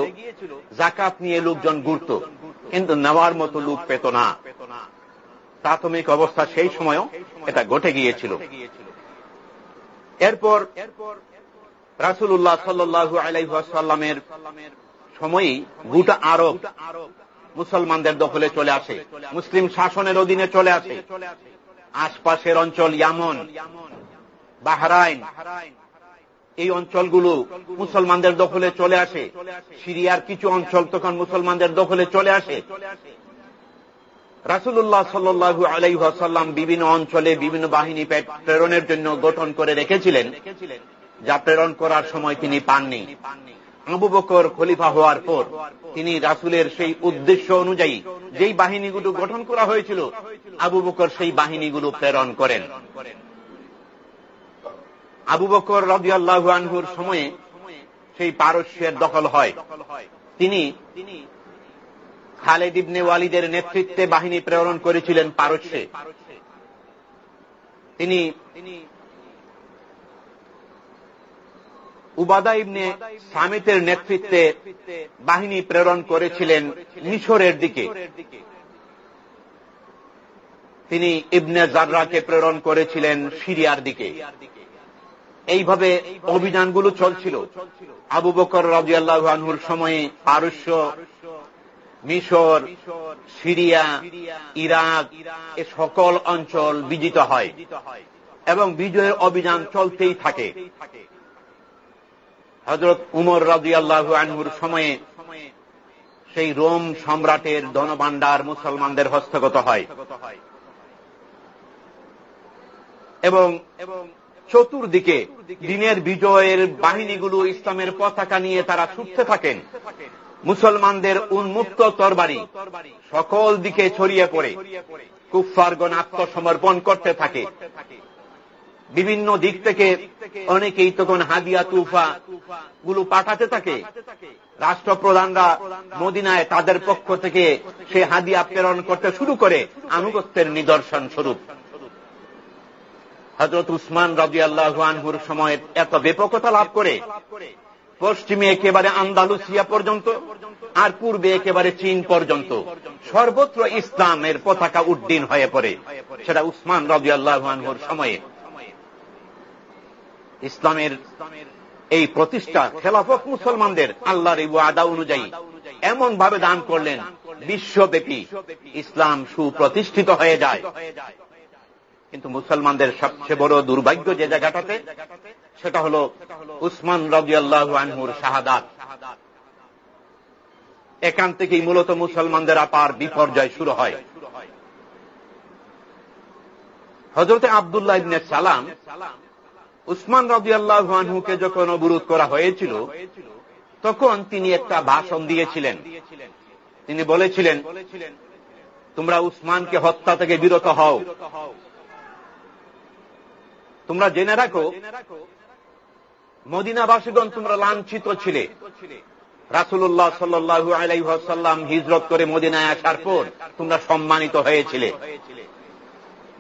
জাকাত নিয়ে লোকজন ঘুরত, কিন্তু নেওয়ার মতো লোক পেত না। প্রাথমিক অবস্থা সেই সময়ও এটা ঘটে গিয়েছিল। এরপর রাসুল্লাহ সাল্লু আলাইসাল্লামের সময়ই গোটা আরব মুসলমানদের দখলে চলে আসে। মুসলিম শাসনের অধীনে চলে আসে। আশপাশের অঞ্চল ইয়ামন, বাহরাইন, এই অঞ্চলগুলো মুসলমানদের দখলে চলে আসে। সিরিয়ার কিছু অঞ্চল তখন মুসলমানদের দখলে চলে আসে। রাসুল্লাহ সাল্লু আলাইসাল্লাম বিভিন্ন অঞ্চলে বিভিন্ন বাহিনী প্রেরণের জন্য গঠন করে রেখেছিলেন, যা প্রেরণ করার সময় তিনি পাননি। আবু বকর খলিফা হওয়ার পর তিনি রাসুলের সেই উদ্দেশ্য অনুযায়ী যেই বাহিনীগুলো গঠন করা হয়েছিল, আবু বকর সেই বাহিনীগুলো প্রেরণ করেন। আবু বকর রবি আনহুর সময়ে সেই পারস্যের দখল হয়। তিনি খালেদ ইবনে ওয়ালিদের নেতৃত্বে বাহিনী প্রেরণ করেছিলেন পারস্যে। তিনি উবাদা ইবনে সামিতের নেতৃত্বে বাহিনী প্রেরণ করেছিলেন মিশরের দিকে। তিনি ইবনে জাররাকে প্রেরণ করেছিলেন সিরিয়ার দিকে। এইভাবে অভিযানগুলো চলছিল। আবু বকর রাজিয়াল্লাহ আনহুর সময়ে পারস্য মিশর, সিরিয়া, ইরাক, এ সকল অঞ্চল বিজিত হয় এবং বিজয়ের অভিযান চলতেই থাকে। হজরত উমর রাজি আল্লাহ আনহুর সময়ে সেই রোম সম্রাটের ধনভাণ্ডার মুসলমানদের হস্তগত হয়। এবং চতুর্দিকে দিনের বিজয়ের বাহিনীগুলো ইসলামের পতাকা নিয়ে তারা ছুটতে থাকেন। মুসলমানদের উন্মুক্ত তরবারি সকল দিকে ছড়িয়ে পড়ে। কুফারগণ আত্মসমর্পণ করতে থাকে। বিভিন্ন দিক থেকে অনেকেই তখন হাদিয়া, তুফা গুলো পাঠাতে থাকে। রাষ্ট্রপ্রধানরা মদিনায় তাদের পক্ষ থেকে সে হাদিয়া প্রেরণ করতে শুরু করে আনুগত্যের নিদর্শন স্বরূপ। হজরত উসমান রাজি আল্লাহ আনহুর সময় এত ব্যাপকতা লাভ করে পশ্চিমে একেবারে আন্দালুসিয়া পর্যন্ত, আর পূর্বে একেবারে চীন পর্যন্ত। সর্বত্র ইসলামের পতাকা উড্ডীন হয়ে পড়ে। সেটা উসমান রাজি আল্লাহ আনহুর সময়ে। ইসলামের এই প্রতিষ্ঠা খেলাফত মুসলমানদের আল্লাহর এই আদা অনুযায়ী এমন ভাবে দান করলেন, বিশ্বব্যাপী ইসলাম সুপ্রতিষ্ঠিত হয়ে যায়। কিন্তু মুসলমানদের সবচেয়ে বড় দুর্ভাগ্য যে জায়গাটাতে, সেটা হল উসমান রাজি আল্লাহ আনহুর শাহাদাত। এখান থেকেই মূলত মুসলমানদের আপার বিপর্যয় শুরু হয়। হজরতে আবদুল্লাহ ইবনে সালাম উসমান রাজি আল্লাহ আনহুকে যখন অবরোধ করা হয়েছিল, তখন তিনি একটা ভাষণ দিয়েছিলেন। তিনি বলেছিলেন, তোমরা উসমানকে হত্যা থেকে বিরত হও। তোমরা জেনে রাখো, মদিনাবাসীগণ তোমরা লাঞ্ছিত ছিলে। রাসুল্লাহ সাল্লু আলাইসাল্লাম হিজরত করে মদিনায় আসার পর তোমরা সম্মানিত হয়েছিলে।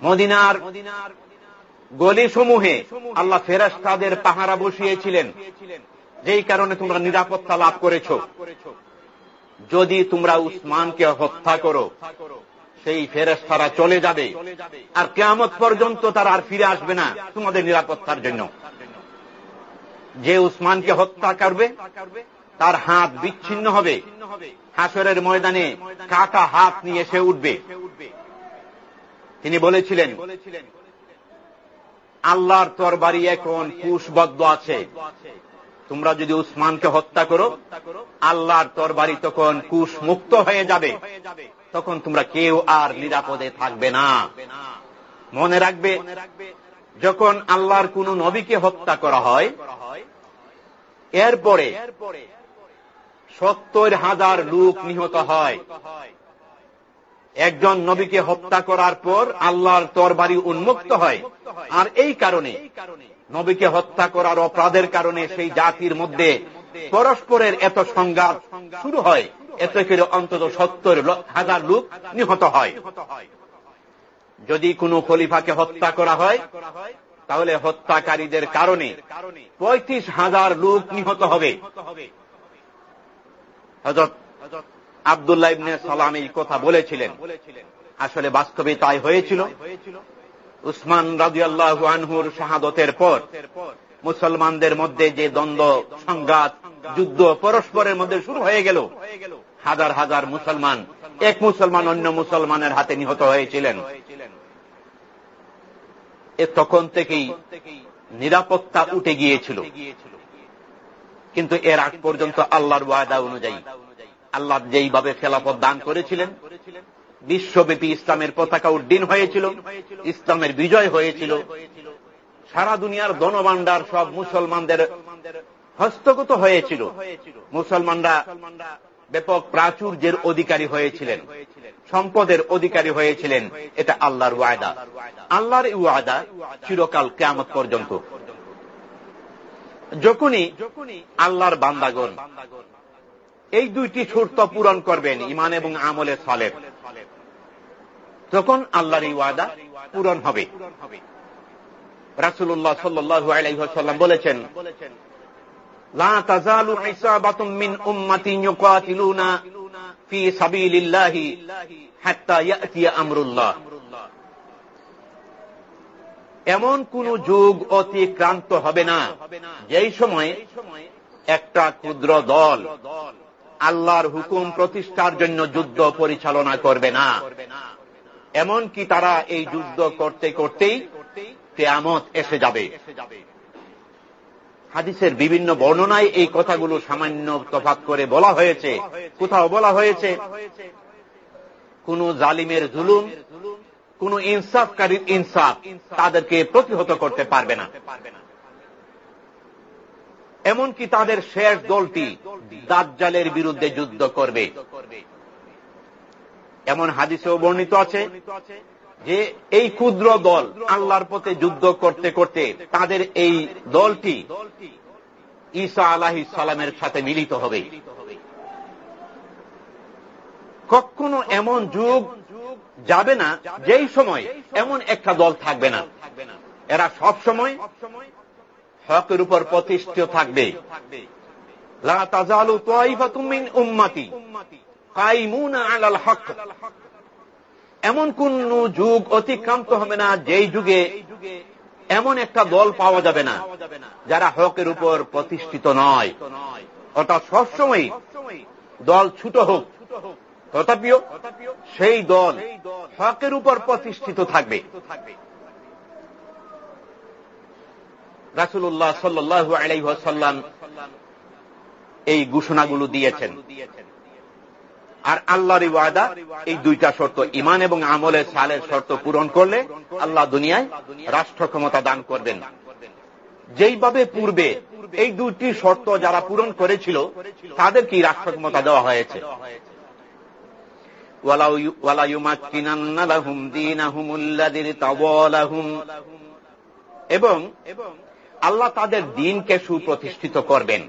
মদিনার গলি সমূহে আল্লাহ ফেরাস তাদের পাহারা বসিয়েছিলেন, যেই কারণে তোমরা নিরাপত্তা লাভ করেছ। যদি তোমরা উসমানকে হত্যা করো সেই ফেরেস তারা চলে যাবে। আর কেয়ামত পর্যন্ত তারা আর ফিরে আসবে না তোমাদের নিরাপত্তার জন্য। যে উসমানকে হত্যা করবে, তার হাত বিচ্ছিন্ন হবে। হাসরের ময়দানে কাটা হাত নিয়ে সে উঠবে। তিনি বলেছিলেন, আল্লাহর তরবারি এখন কুশবদ্ধ আছে। তোমরা যদি উসমানকে হত্যা করো, আল্লাহর তরবারি তখন কুশ মুক্ত হয়ে যাবে। তখন তোমরা কেউ আর নিরাপদে থাকবে না। মনে রাখবে, যখন আল্লাহর কোন নবীকে হত্যা করা হয়, এরপরে সত্তর হাজার লোক নিহত হয়। একজন নবীকে হত্যা করার পর আল্লাহর তরবারি উন্মুক্ত হয়। আর এই কারণে নবীকে হত্যা করার অপরাধের কারণে সেই জাতির মধ্যে পরস্পরের এত সংঘাত শুরু হয়। এত করে অন্তত সত্তর হাজার লোক নিহত হয়। যদি কোনো খলিফাকে হত্যা করা হয়, তাহলে হত্যাকারীদের কারণে পঁয়ত্রিশ হাজার লোক নিহত হবে। হজরত আবদুল্লাহ ইবনে সালাম এই কথা বলেছিলেন। আসলে বাস্তবে তাই হয়েছিল। উসমান রাজি আল্লাহ আনহুর শাহাদতের পর মুসলমানদের মধ্যে যে দ্বন্দ্ব, সংঘাত, যুদ্ধ পরস্পরের মধ্যে শুরু হয়ে গেল। হাজার হাজার মুসলমান, এক মুসলমান অন্য মুসলমানের হাতে নিহত হয়েছিলেন। এ তখন থেকেই নিরাপত্তা উঠে গিয়েছিল। কিন্তু এর আগ পর্যন্ত আল্লাহর ওয়াদা অনুযায়ী, আল্লাহ যেইভাবে খেলাফত দান করেছিলেন, বিশ্বব্যাপী ইসলামের পতাকা উড্ডীন হয়েছিল, ইসলামের বিজয় হয়েছিল। সারা দুনিয়ার ধনভাণ্ডার সব মুসলমানদের হস্তগত হয়েছিল। মুসলমানরা ব্যাপক প্রাচুর্যের অধিকারী হয়েছিলেন। সম্পদের অধিকারী হয়েছিলেন। এটা আল্লাহর ওয়াদা। আল্লাহর ওয়াদা চিরকাল কেমত পর্যন্ত। যখনই আল্লাহর বান্দাগণ এই দুইটি শর্ত পূরণ করবেন ইমান এবং আমলে সলের তখন আল্লাহর এই ওয়াদা পূরণ হবে। রাসুল্লাহ সাল্লু আলাইসাল্লাম বলেছেন মিন এমন কোন যুগ অতিক্রান্ত হবে না, যেই সময় একটা ক্ষুদ্র দল আল্লাহর হুকুম প্রতিষ্ঠার জন্য যুদ্ধ পরিচালনা করবে না। এমন কি তারা এই যুদ্ধ করতে করতেই কেয়ামত এসে যাবে। হাদিসের বিভিন্ন বর্ণনায় এই কথাগুলো সামান্য তফাত করে বলা হয়েছে। কোথাও বলা হয়েছে, কোন জালিমের জুলুম, কোন ইনসাফকারীর ইনসাফ তাদেরকে প্রতিহত করতে পারবে না। এমনকি তাদের শেষ দলটি দাজ্জালের বিরুদ্ধে যুদ্ধ করবে। এমন হাদিসেও বর্ণিত আছে যে এই ক্ষুদ্র দল আল্লাহর পথে যুদ্ধ করতে করতে তাদের এই দলটি ঈসা আলাহি সালামের সাথে মিলিত হবে। কখনো এমন যুগ যাবে না যেই সময় এমন একটা দল থাকবে না। এরা সব সময় হকের উপর প্রতিষ্ঠিত থাকবে। উম্মাতি। আলাল হক। এমন কোন যুগ অতিক্রান্ত হবে না, যেই যুগে এমন একটা দল পাওয়া যাবে না, যারা হকের উপর প্রতিষ্ঠিত নয়। অর্থাৎ সবসময় দল ছুট হোক, তথাপিও সেই দল হকের উপর প্রতিষ্ঠিত থাকবে। রাসুল্লাহ সাল্লু আলাইসাল্লাম এই ঘোষণাগুলো দিয়েছেন। আর আল্লাহর ওয়াদা, এই দুইটা শর্ত ইমান এবং আমলের সালের শর্ত পূরণ করলে আল্লাহ দুনিয়ায় রাষ্ট্র ক্ষমতা দান করবেন। যেইভাবে পূর্বে এই দুটি শর্ত যারা পূরণ করেছিল তাদেরকে রাষ্ট্র ক্ষমতা দেওয়া হয়েছে। এবং আল্লাহ তাদের দিনকে সুপ্রতিষ্ঠিত করবেন।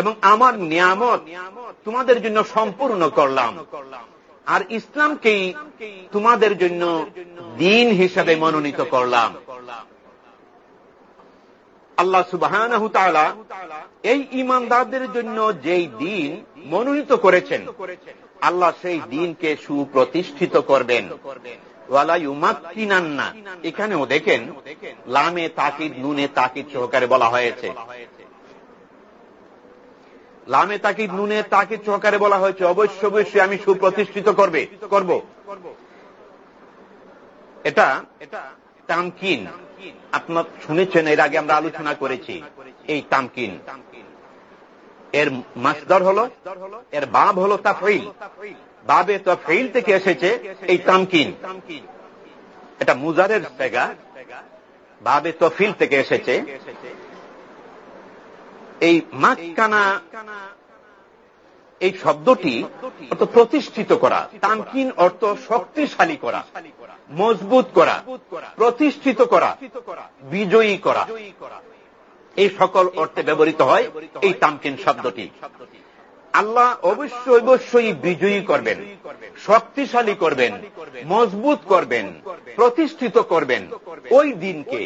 এবং আমার নিয়ামত তোমাদের জন্য সম্পূর্ণ করলাম। আর ইসলামকেই তোমাদের জন্য দিন হিসাবে মনোনীত করলাম। আল্লাহ সুবাহ এই ইমানদারদের জন্য যেই দিন মনোনীত করেছেন, আল্লাহ সেই দিনকে সুপ্রতিষ্ঠিত করবেন। এখানেও দেখেন, লামে তাকিদ, নুনে তাকিদ সহকারে বলা হয়েছে। লামে তাকিদ নুনে তাকিদ সহকারে বলা হয়েছে, অবশ্য অবশ্যই আমি সুপ্রতিষ্ঠিত করবে, করব। এটা এটা তামকিন। আপনার শুনেছেন, এর আগে আমরা আলোচনা করেছি এই তামকিন। এর মাসদর হল, এর বাব হল তাফইল বাবে তফইল থেকে এসেছে এই তামকিন। এটা মুজারের জায়গা। বাবে তফিল থেকে এসেছে। এই মাকানা এই শব্দটি অর্থ প্রতিষ্ঠিত করা তামকিন অর্থ শক্তিশালী করা, মজবুত করা, প্রতিষ্ঠিত করা, বিজয়ী করা। এই সকল অর্থে ব্যবহৃত হয় এই তামকিন শব্দটি। আল্লাহ অবশ্যই অবশ্যই বিজয়ী করবেন, শক্তিশালী করবেন, মজবুত করবেন, প্রতিষ্ঠিত করবেন ওই দিনকে,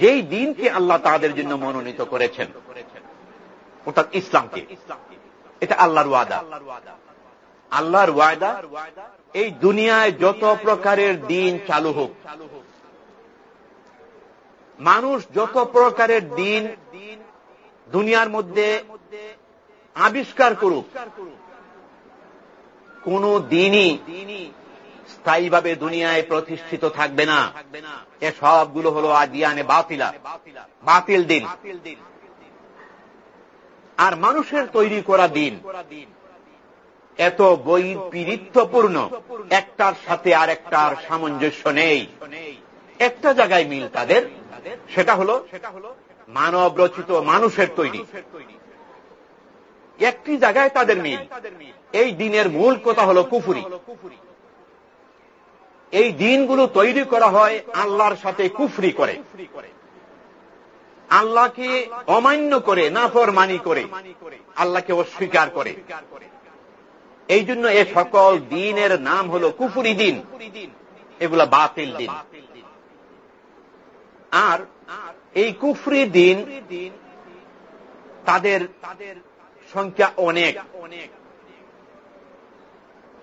যেই দিনকে আল্লাহ তাদের জন্য মনোনীত করেছেন। অর্থাৎ ইসলামকে। এটা আল্লাহর ওয়াদা। আল্লাহর ওয়াদা, এই দুনিয়ায় যত প্রকারের দিন চালু হোক। মানুষ যত প্রকারের দিন দুনিয়ার মধ্যে আবিষ্কার করুক, কোন দিনই স্থায়ীভাবে দুনিয়ায় প্রতিষ্ঠিত থাকবে না। এ সবগুলো হল আদিয়ানে বাতিলা, বাতিল দিন। আর মানুষের তৈরি করা দিন। এত বই পীড়িত্বপূর্ণ একটার সাথে আর একটার সামঞ্জস্য নেই। একটা জায়গায় মিল তাদের, সেটা হলো মানব রচিত মানুষের তৈরি। একটি জায়গায় তাদের মিল। এই দিনের মূল কথা হল কুফুরি। এই দিনগুলো তৈরি করা হয় আল্লাহর সাথে কুফরি করে। আল্লাহকে অমান্য করে, নাফরমানি করে, আল্লাহকে অস্বীকার করে। এই জন্য এ সকল দিনের নাম হল কুফুরি দিন। এগুলা বাতিল দিন। আর এই কুফরি দিন তাদের তাদের সংখ্যা অনেক অনেক।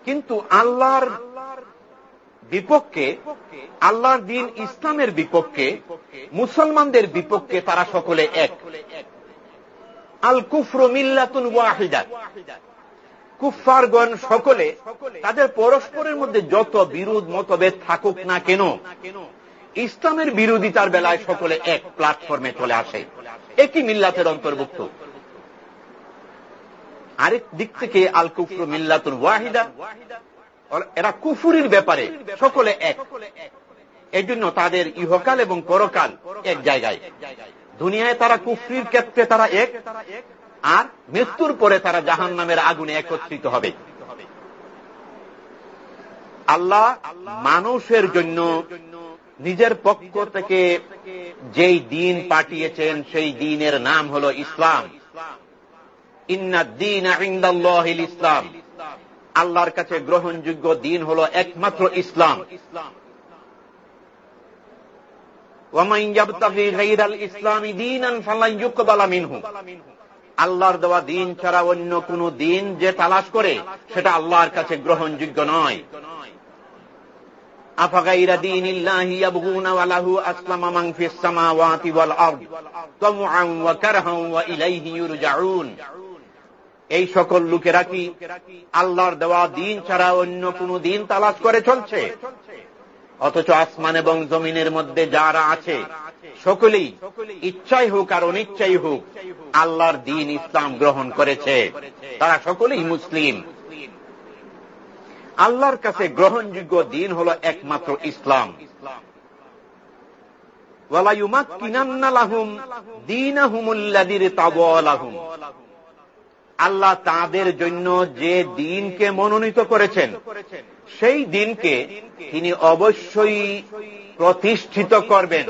কিন্তু আল্লাহর বিপক্ষে আল্লাহর দিন ইসলামের বিপক্ষে, মুসলমানদের বিপক্ষে তারা সকলে এক। আল কুফর মিল্লাতুন ওয়াহিদা কুফারগণ সকলে তাদের পরস্পরের মধ্যে যত বিরোধ, মতভেদ থাকুক না কেন, ইসলামের বিরোধিতার বেলায় সকলে এক প্ল্যাটফর্মে চলে আসে। একই মিল্লাতের অন্তর্ভুক্ত। আরেক দিক থেকে আল কুফর মিল্লাতুল ওয়াহিদা এরা কুফুরির ব্যাপারে সকলে এক। এই জন্য তাদের ইহকাল এবং পরকাল এক জায়গায়। দুনিয়ায় তারা কুফরির ক্ষেত্রে তারা এক, আর মৃত্যুর পরে তারা জাহান নামের আগুনে একত্রিত হবে। আল্লাহ মানুষের জন্য নিজের পক্ষ থেকে যেই দিন পাঠিয়েছেন, সেই দিনের নাম হল ইসলাম। ইন্নাদ্দিন ইসলাম। আল্লাহর কাছে গ্রহণযোগ্য দিন হল একমাত্র ইসলাম। আল্লাহর দেওয়া দিন ছাড়া অন্য কোন দিন যে তালাশ করে, সেটা আল্লাহর কাছে গ্রহণযোগ্য নয়। আফাগাইরা দিন এই সকল লোকেরা কি আল্লাহর দেওয়া দিন ছাড়া অন্য কোন দিন তালাশ করে চলছে? অথচ আসমান এবং জমিনের মধ্যে যারা আছে, সকলেই ইচ্ছাই হোক আর অনিচ্ছাই হোক, আল্লাহর দিন ইসলাম গ্রহণ করেছে। তারা সকলেই মুসলিম। আল্লাহর কাছে গ্রহণযোগ্য দিন হল একমাত্র ইসলাম। আল্লাহ তাদের জন্য যে দিনকে মনোনীত করেছেন, সেই দিনকে তিনি অবশ্যই প্রতিষ্ঠিত করবেন,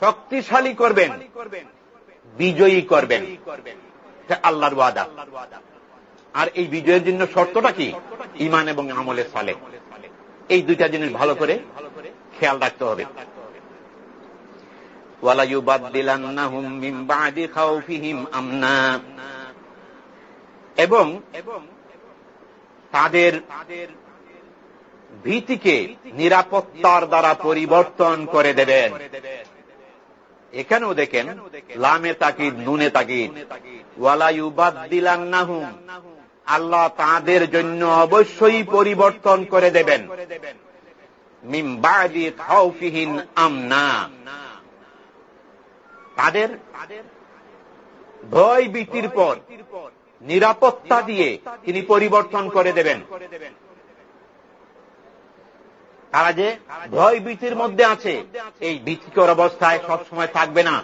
শক্তিশালী করবেন, বিজয়ী করবেন। আল্লাহর ওয়াদা। আর এই বিজয়ের জন্য শর্তটা কি? ইমান এবং আমলে সালে এই দুইটা জিনিস ভালো করে খেয়াল রাখতে হবে। এবং তাদের ভীতিকে নিরাপত্তার দ্বারা পরিবর্তন করে দেবেন এখানেও দেখেন, লামে তাকিদ, নুনে তাকিদ। ওয়ালাইবাদ্দিলান্নাহুম আল্লাহ তাদের জন্য অবশ্যই পরিবর্তন করে দেবেন। মিমবাদি আমনা। তাদের ভয় ভীতির পর, নিরাপত্তা দিয়ে তিনি পরিবর্তন করে দেবেন। তারা যে ভয় ভীতির মধ্যে আছে, এই ভীতিকর অবস্থায় সবসময় থাকবে না।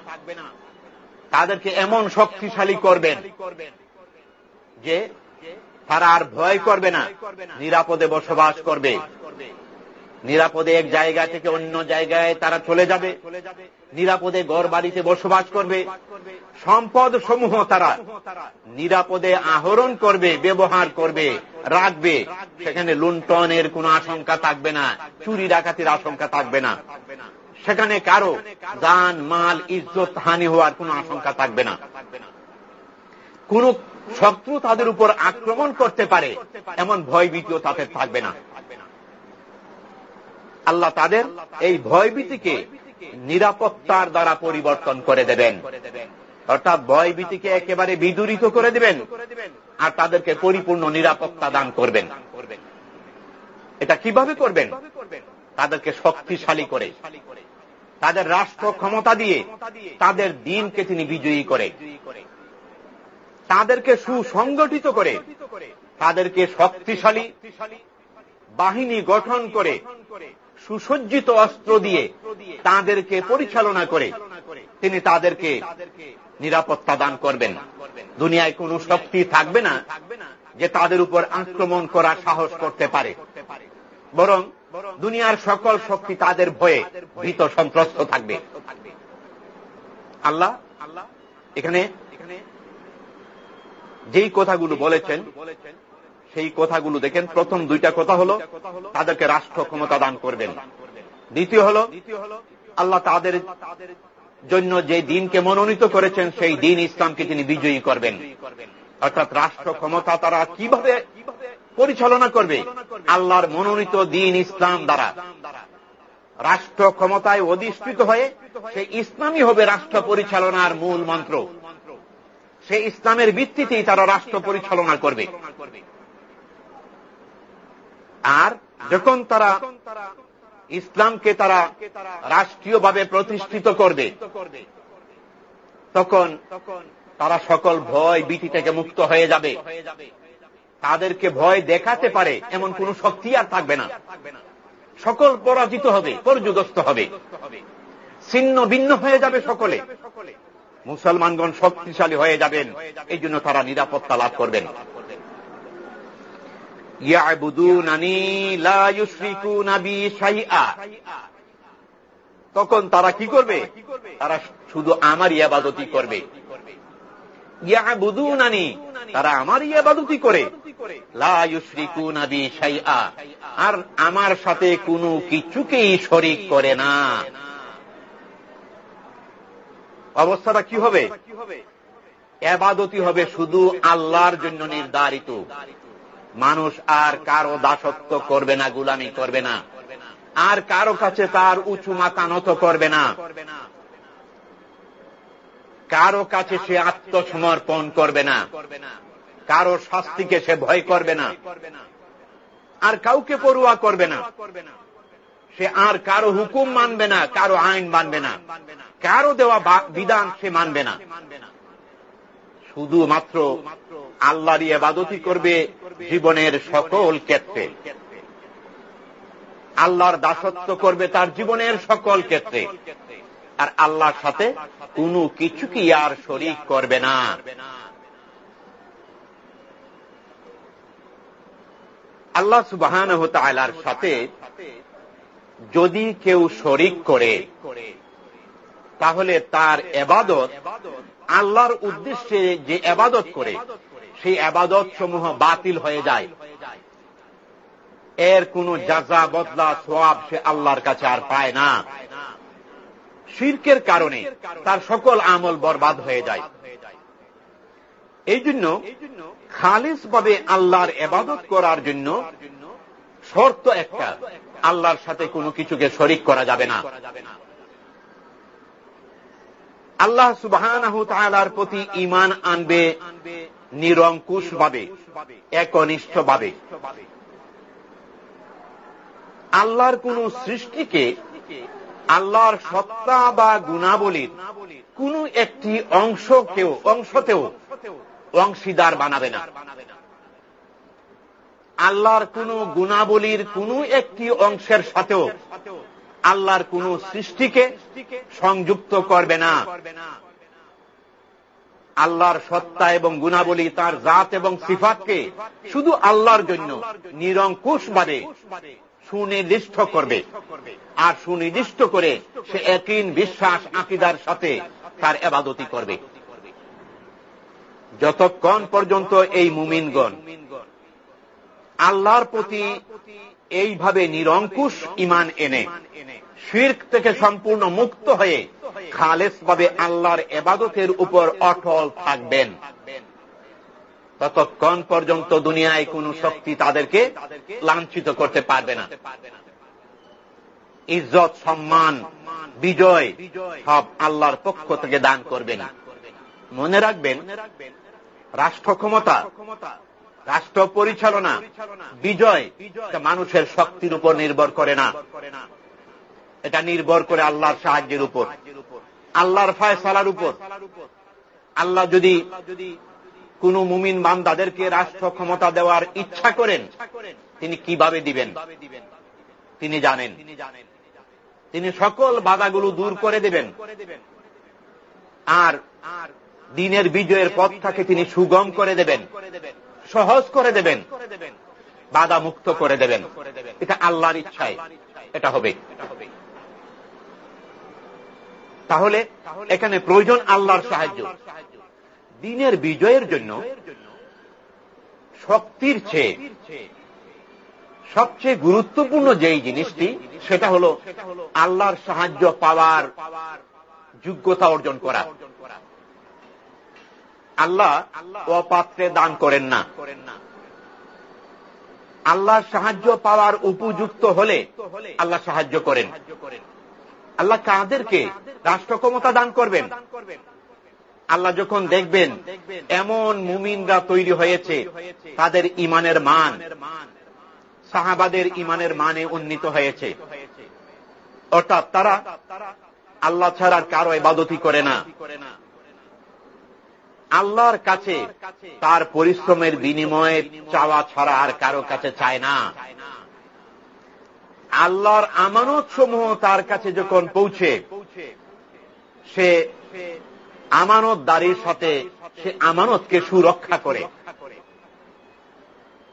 তাদেরকে এমন শক্তিশালী করবেন যে তারা আর ভয় করবে না, নিরাপদে বসবাস করবে। নিরাপদে এক জায়গা থেকে অন্য জায়গায় তারা চলে যাবে। নিরাপদে ঘর বাড়িতে বসবাস করবে। সম্পদ সমূহ তারা নিরাপদে আহরণ করবে, ব্যবহার করবে, রাখবে। সেখানে লুণ্ঠনের কোন আশঙ্কা থাকবে না, চুরি ডাকাতির আশঙ্কা থাকবে না। সেখানে কারও দান, মাল, ইজ্জত, হানি হওয়ার কোন আশঙ্কা থাকবে না। কোন শত্রু তাদের উপর আক্রমণ করতে পারে, এমন ভয় ভীতিও তাদের থাকবে না। আল্লাহ তাদের এই ভয়ভীতিকে নিরাপত্তার দ্বারা পরিবর্তন করে দেবেন। অর্থাৎ ভয়ভীতিকে একেবারে বিদূরিত করে দেবেন আর তাদেরকে পরিপূর্ণ নিরাপত্তা দান করবেন। এটা কীভাবে করবেন? তাদেরকে শক্তিশালী করে। তাদের রাষ্ট্র ক্ষমতা দিয়ে তাদের দিনকে তিনি বিজয়ী করে। তাদেরকে সুসংগঠিত করে। তাদেরকে শক্তিশালী বাহিনী গঠন করে। সুসজ্জিত অস্ত্র দিয়ে তাদেরকে পরিচালনা করে তিনি তাদেরকে নিরাপত্তা দান করবেন। দুনিয়ায় কোন শক্তি থাকবে না যে তাদের উপর আক্রমণ করার সাহস করতে পারে। বরং দুনিয়ার সকল শক্তি তাদের ভয়ে ভীত সন্ত্রস্ত থাকবে। আল্লাহ আল্লাহ এখানে যেই কথাগুলো বলেছেন সেই কথাগুলো দেখেন। প্রথম দুইটা কথা হলো, তাদেরকে রাষ্ট্র ক্ষমতা দান করবেন। দ্বিতীয় হল, আল্লাহ তাদের জন্য যে দিনকে মনোনীত করেছেন, সেই দিন ইসলামকে তিনি বিজয়ী করবেন। অর্থাৎ রাষ্ট্র ক্ষমতা তারা কীভাবে পরিচালনা করবে? আল্লাহর মনোনীত দিন ইসলাম দ্বারা। রাষ্ট্র ক্ষমতায় অধিষ্ঠিত হয়ে, সে ইসলামই হবে রাষ্ট্র পরিচালনার মূল মন্ত্র। সে ইসলামের ভিত্তিতেই তারা রাষ্ট্র পরিচালনা করবে। আর যখন তারা ইসলামকে তারা রাষ্ট্রীয়ভাবে প্রতিষ্ঠিত করবে, তখন তারা সকল ভয় ভীতি থেকে মুক্ত হয়ে যাবে। তাদেরকে ভয় দেখাতে পারে এমন কোন শক্তি আর থাকবে না। সকল পরাজিত হবে, পর্যুদস্ত হবে। ছিন্ন ভিন্ন হয়ে যাবে সকলে। মুসলমানগণ শক্তিশালী হয়ে যাবেন। এই জন্য তারা নিরাপত্তা লাভ করবেন। তখন তারা কি করবে? তারা শুধু আমার ইয়াবাদতি করবে। ইয়াবুদুনানি, তারা আমার ইয়াবাদতি করে। আর আমার সাথে কোনো কিছুকেই শরিক করে না। অবস্থাটা কি হবে? এবাদতি হবে শুধু আল্লাহর জন্য নির্ধারিত। মানুষ আর কারও দাসত্ব করবে না, গুলামি করবে না। আর কারও কাছে তার উঁচু মাথা নত করবে না। কারও কাছে সে আত্মসমর্পণ করবে না। কারও শাস্তিকে সে ভয় করবে না। আর কাউকে পড়ুয়া করবে না। সে আর কারও হুকুম মানবে না, কারও আইন মানবে না। কারও দেওয়া বিধান সে মানবে না। শুধুমাত্র আল্লাহর এবাদতি করবে জীবনের সকল ক্ষেত্রে। আল্লাহর দাসত্ব করবে তার জীবনের সকল ক্ষেত্রে। আর আল্লাহর সাথে কোনো কিছু কি আর শরিক করবে না। আল্লাহ সুবাহান আলার সাথে যদি কেউ শরিক করে, তাহলে তার এবাদত আল্লাহর উদ্দেশ্যে যে এবাদত করে সেই আবাদত সমূহ বাতিল হয়ে যায়। এর কোন যাজা বদলা সোয়াব সে আল্লাহর কাছে আর পায় না। শির্কের কারণে তার সকল আমল বরবাদ হয়ে যায়। এই জন্য খালিস ভাবে আল্লাহর এবাদত করার জন্য শর্ত একটা, আল্লাহর সাথে কোনো কিছুকে শরিক করা যাবে না। আল্লাহ সুবাহ প্রতি ইমান আনবে নিরঙ্কুশ ভাবে একনিষ্ঠ ভাবে আল্লাহর কোন সৃষ্টিকে আল্লাহর সত্তা বা গুণাবলীর কোন একটি অংশকেও অংশতেও অংশীদার বানাবে না। আল্লাহর কোন গুণাবলীর কোন একটি অংশের সাথেও আল্লাহর কোন সৃষ্টিকে সংযুক্ত করবে না। আল্লাহর সত্তা এবং গুণাবলী তার জাত এবং সিফাতকে শুধু আল্লাহর জন্য নিরঙ্কুশ বাদে সুনির্দিষ্ট করবে। আর সুনির্দিষ্ট করে সে একই বিশ্বাস আকিদার সাথে তার এবাদতি করবে। যতক্ষণ পর্যন্ত এই মুমিনগণ আল্লাহর প্রতি এইভাবে নিরঙ্কুশ ইমান এনে শির্ক থেকে সম্পূর্ণ মুক্ত হয়ে খালেস ভাবে আল্লাহর এবাদতের উপর অটল থাকবেন। ততক্ষণ পর্যন্ত দুনিয়ায় কোন শক্তি তাদেরকে লাঞ্ছিত করতে পারবে না। ইজ্জত, সম্মান, বিজয় সব আল্লাহর পক্ষ থেকে দান করবেন। মনে রাখবেন, রাষ্ট্র ক্ষমতা, রাষ্ট্র পরিচালনা, বিজয় মানুষের শক্তির উপর নির্ভর করে না। এটা নির্ভর করে আল্লাহর সাহায্যের উপর। আল্লাহর ফায়সালার উপর। আল্লাহ যদি কোন মুমিন বান্দাদেরকে রাষ্ট্র ক্ষমতা দেওয়ার ইচ্ছা করেন, তিনি কীভাবে দিবেন? তিনি জানেন। তিনি সকল বাধাগুলো দূর করে দেবেন। আর দিনের বিজয়ের পথটাকে তিনি সুগম করে দেবেন। সহজ করে দেবেন। বাধা মুক্ত করে দেবেন। এটা আল্লাহর ইচ্ছায়। এটা হবে। তাহলে এখানে প্রয়োজন আল্লাহর সাহায্য। দিনের বিজয়ের জন্য শক্তির চেয়ে সবচেয়ে গুরুত্বপূর্ণ যেই জিনিসটি, সেটা হল আল্লাহর সাহায্য পাওয়ার যোগ্যতা অর্জন করা। আল্লাহ অপাত্রে দান করেন না। আল্লাহর সাহায্য পাওয়ার উপযুক্ত হলে আল্লাহ সাহায্য করেন। আল্লাহ কাদেরকে রাষ্ট্র ক্ষমতা দান করবেন। আল্লাহ যখন দেখবেন এমন মুমিনরা তৈরি হয়েছে, তাদের ইমানের মান, সাহাবাদের ইমানের মানে উন্নীত হয়েছে। অর্থাৎ তারা আল্লাহ ছাড়ার কারও এবাদতি করে না। আল্লাহর কাছে তার পরিশ্রমের বিনিময়ে চাওয়া ছাড়া আর কারও কাছে চায় না। আল্লাহর আমানত সমূহ তার কাছে যখন পৌঁছে, সে আমানত দারির সাথে সে আমানতকে সুরক্ষা করে।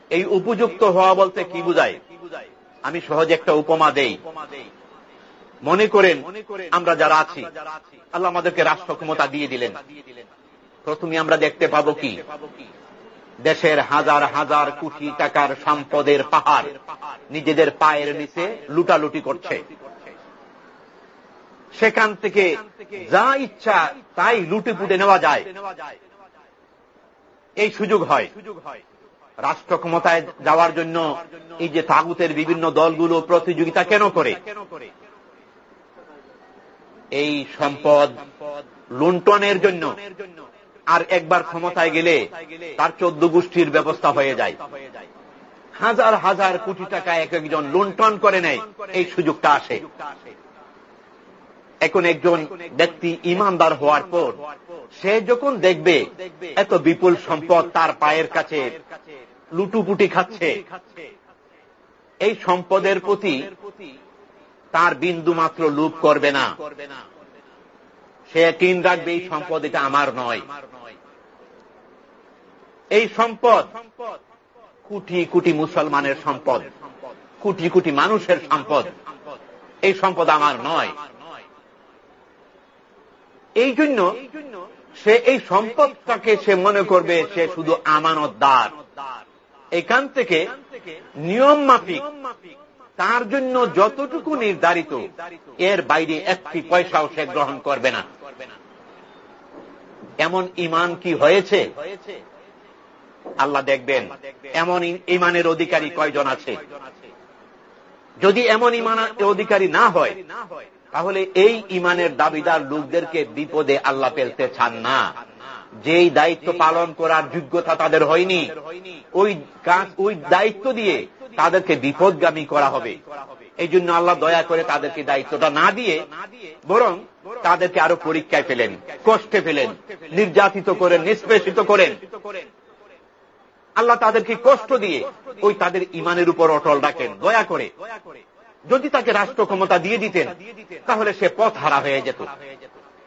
এই উপযুক্ত হওয়া বলতে কি বুঝায়? আমি সহজে একটা উপমা দেই। মনে করেন, আমরা যারা আছি, আল্লাহ আমাদেরকে রাষ্ট্র ক্ষমতা দিয়ে দিলেন। প্রথমে আমরা দেখতে পাবো কি? দেশের হাজার হাজার কোটি টাকার সম্পদের পাহাড় নিজেদের পায়ের নিচে লুটালুটি করছে। সেখান থেকে যা ইচ্ছা তাই লুটে পুটে নেওয়া যায়। এই সুযোগ হয়। রাষ্ট্র ক্ষমতায় যাওয়ার জন্য এই যে তাগুতের বিভিন্ন দলগুলো প্রতিযোগিতা কেন করে? এই সম্পদ লুণ্ঠনের জন্য আর একবার ক্ষমতায় গেলে তার চোদ্দ গোষ্ঠীর ব্যবস্থা হয়ে যায়। হাজার হাজার কোটি টাকা এক একজন লুণ্ঠন করে নেয়, এই সুযোগটা আসে। এখন একজন ব্যক্তি ইমানদার হওয়ার পর সে যখন দেখবে এত বিপুল সম্পদ তার পায়ের কাছে লুটুপুটি খাচ্ছে, এই সম্পদের প্রতি তার বিন্দু মাত্র লুপ করবে না। সে তিন রাখবে, এই সম্পদ এটা আমার নয়। এই সম্পদ কোটি কোটি মুসলমানের সম্পদ, কোটি কোটি মানুষের সম্পদ। এই সম্পদ আমার নয়। এই জন্য সে এই সম্পদটাকে সে মনে করবে সে শুধু আমানতদার। এখান থেকে নিয়ম মাফিক, তার জন্য যতটুকু নির্ধারিত, এর বাইরে একটি পয়সাও সে গ্রহণ করবে না। এমন ইমান কি হয়েছে? আল্লাহ দেখবেন, এমন ইমানের অধিকারী কয়জন আছে? যদি এমন ইমান অধিকারী না হয়, তাহলে এই ইমানের দাবিদার লোকদেরকে বিপদে আল্লাহ ফেলতে চান না। যেই দায়িত্ব পালন করার যোগ্যতা তাদের হয়নি, ওই কাজ, ওই দায়িত্ব দিয়ে তাদেরকে বিপদগামী করা হবে। এই জন্য আল্লাহ দয়া করে তাদেরকে দায়িত্বটা না দিয়ে বরং তাদেরকে আরও পরীক্ষায় ফেলেন, কষ্টে ফেলেন, নির্যাতিত করেন, নিষ্পেষিত করেন। আল্লাহ তাদেরকে কষ্ট দিয়ে ওই তাদের ইমানের উপর অটল রাখেন। দয়া করে। যদি তাকে রাষ্ট্র ক্ষমতা দিয়ে দিতেন, তাহলে সে পথ হারা হয়ে যেত।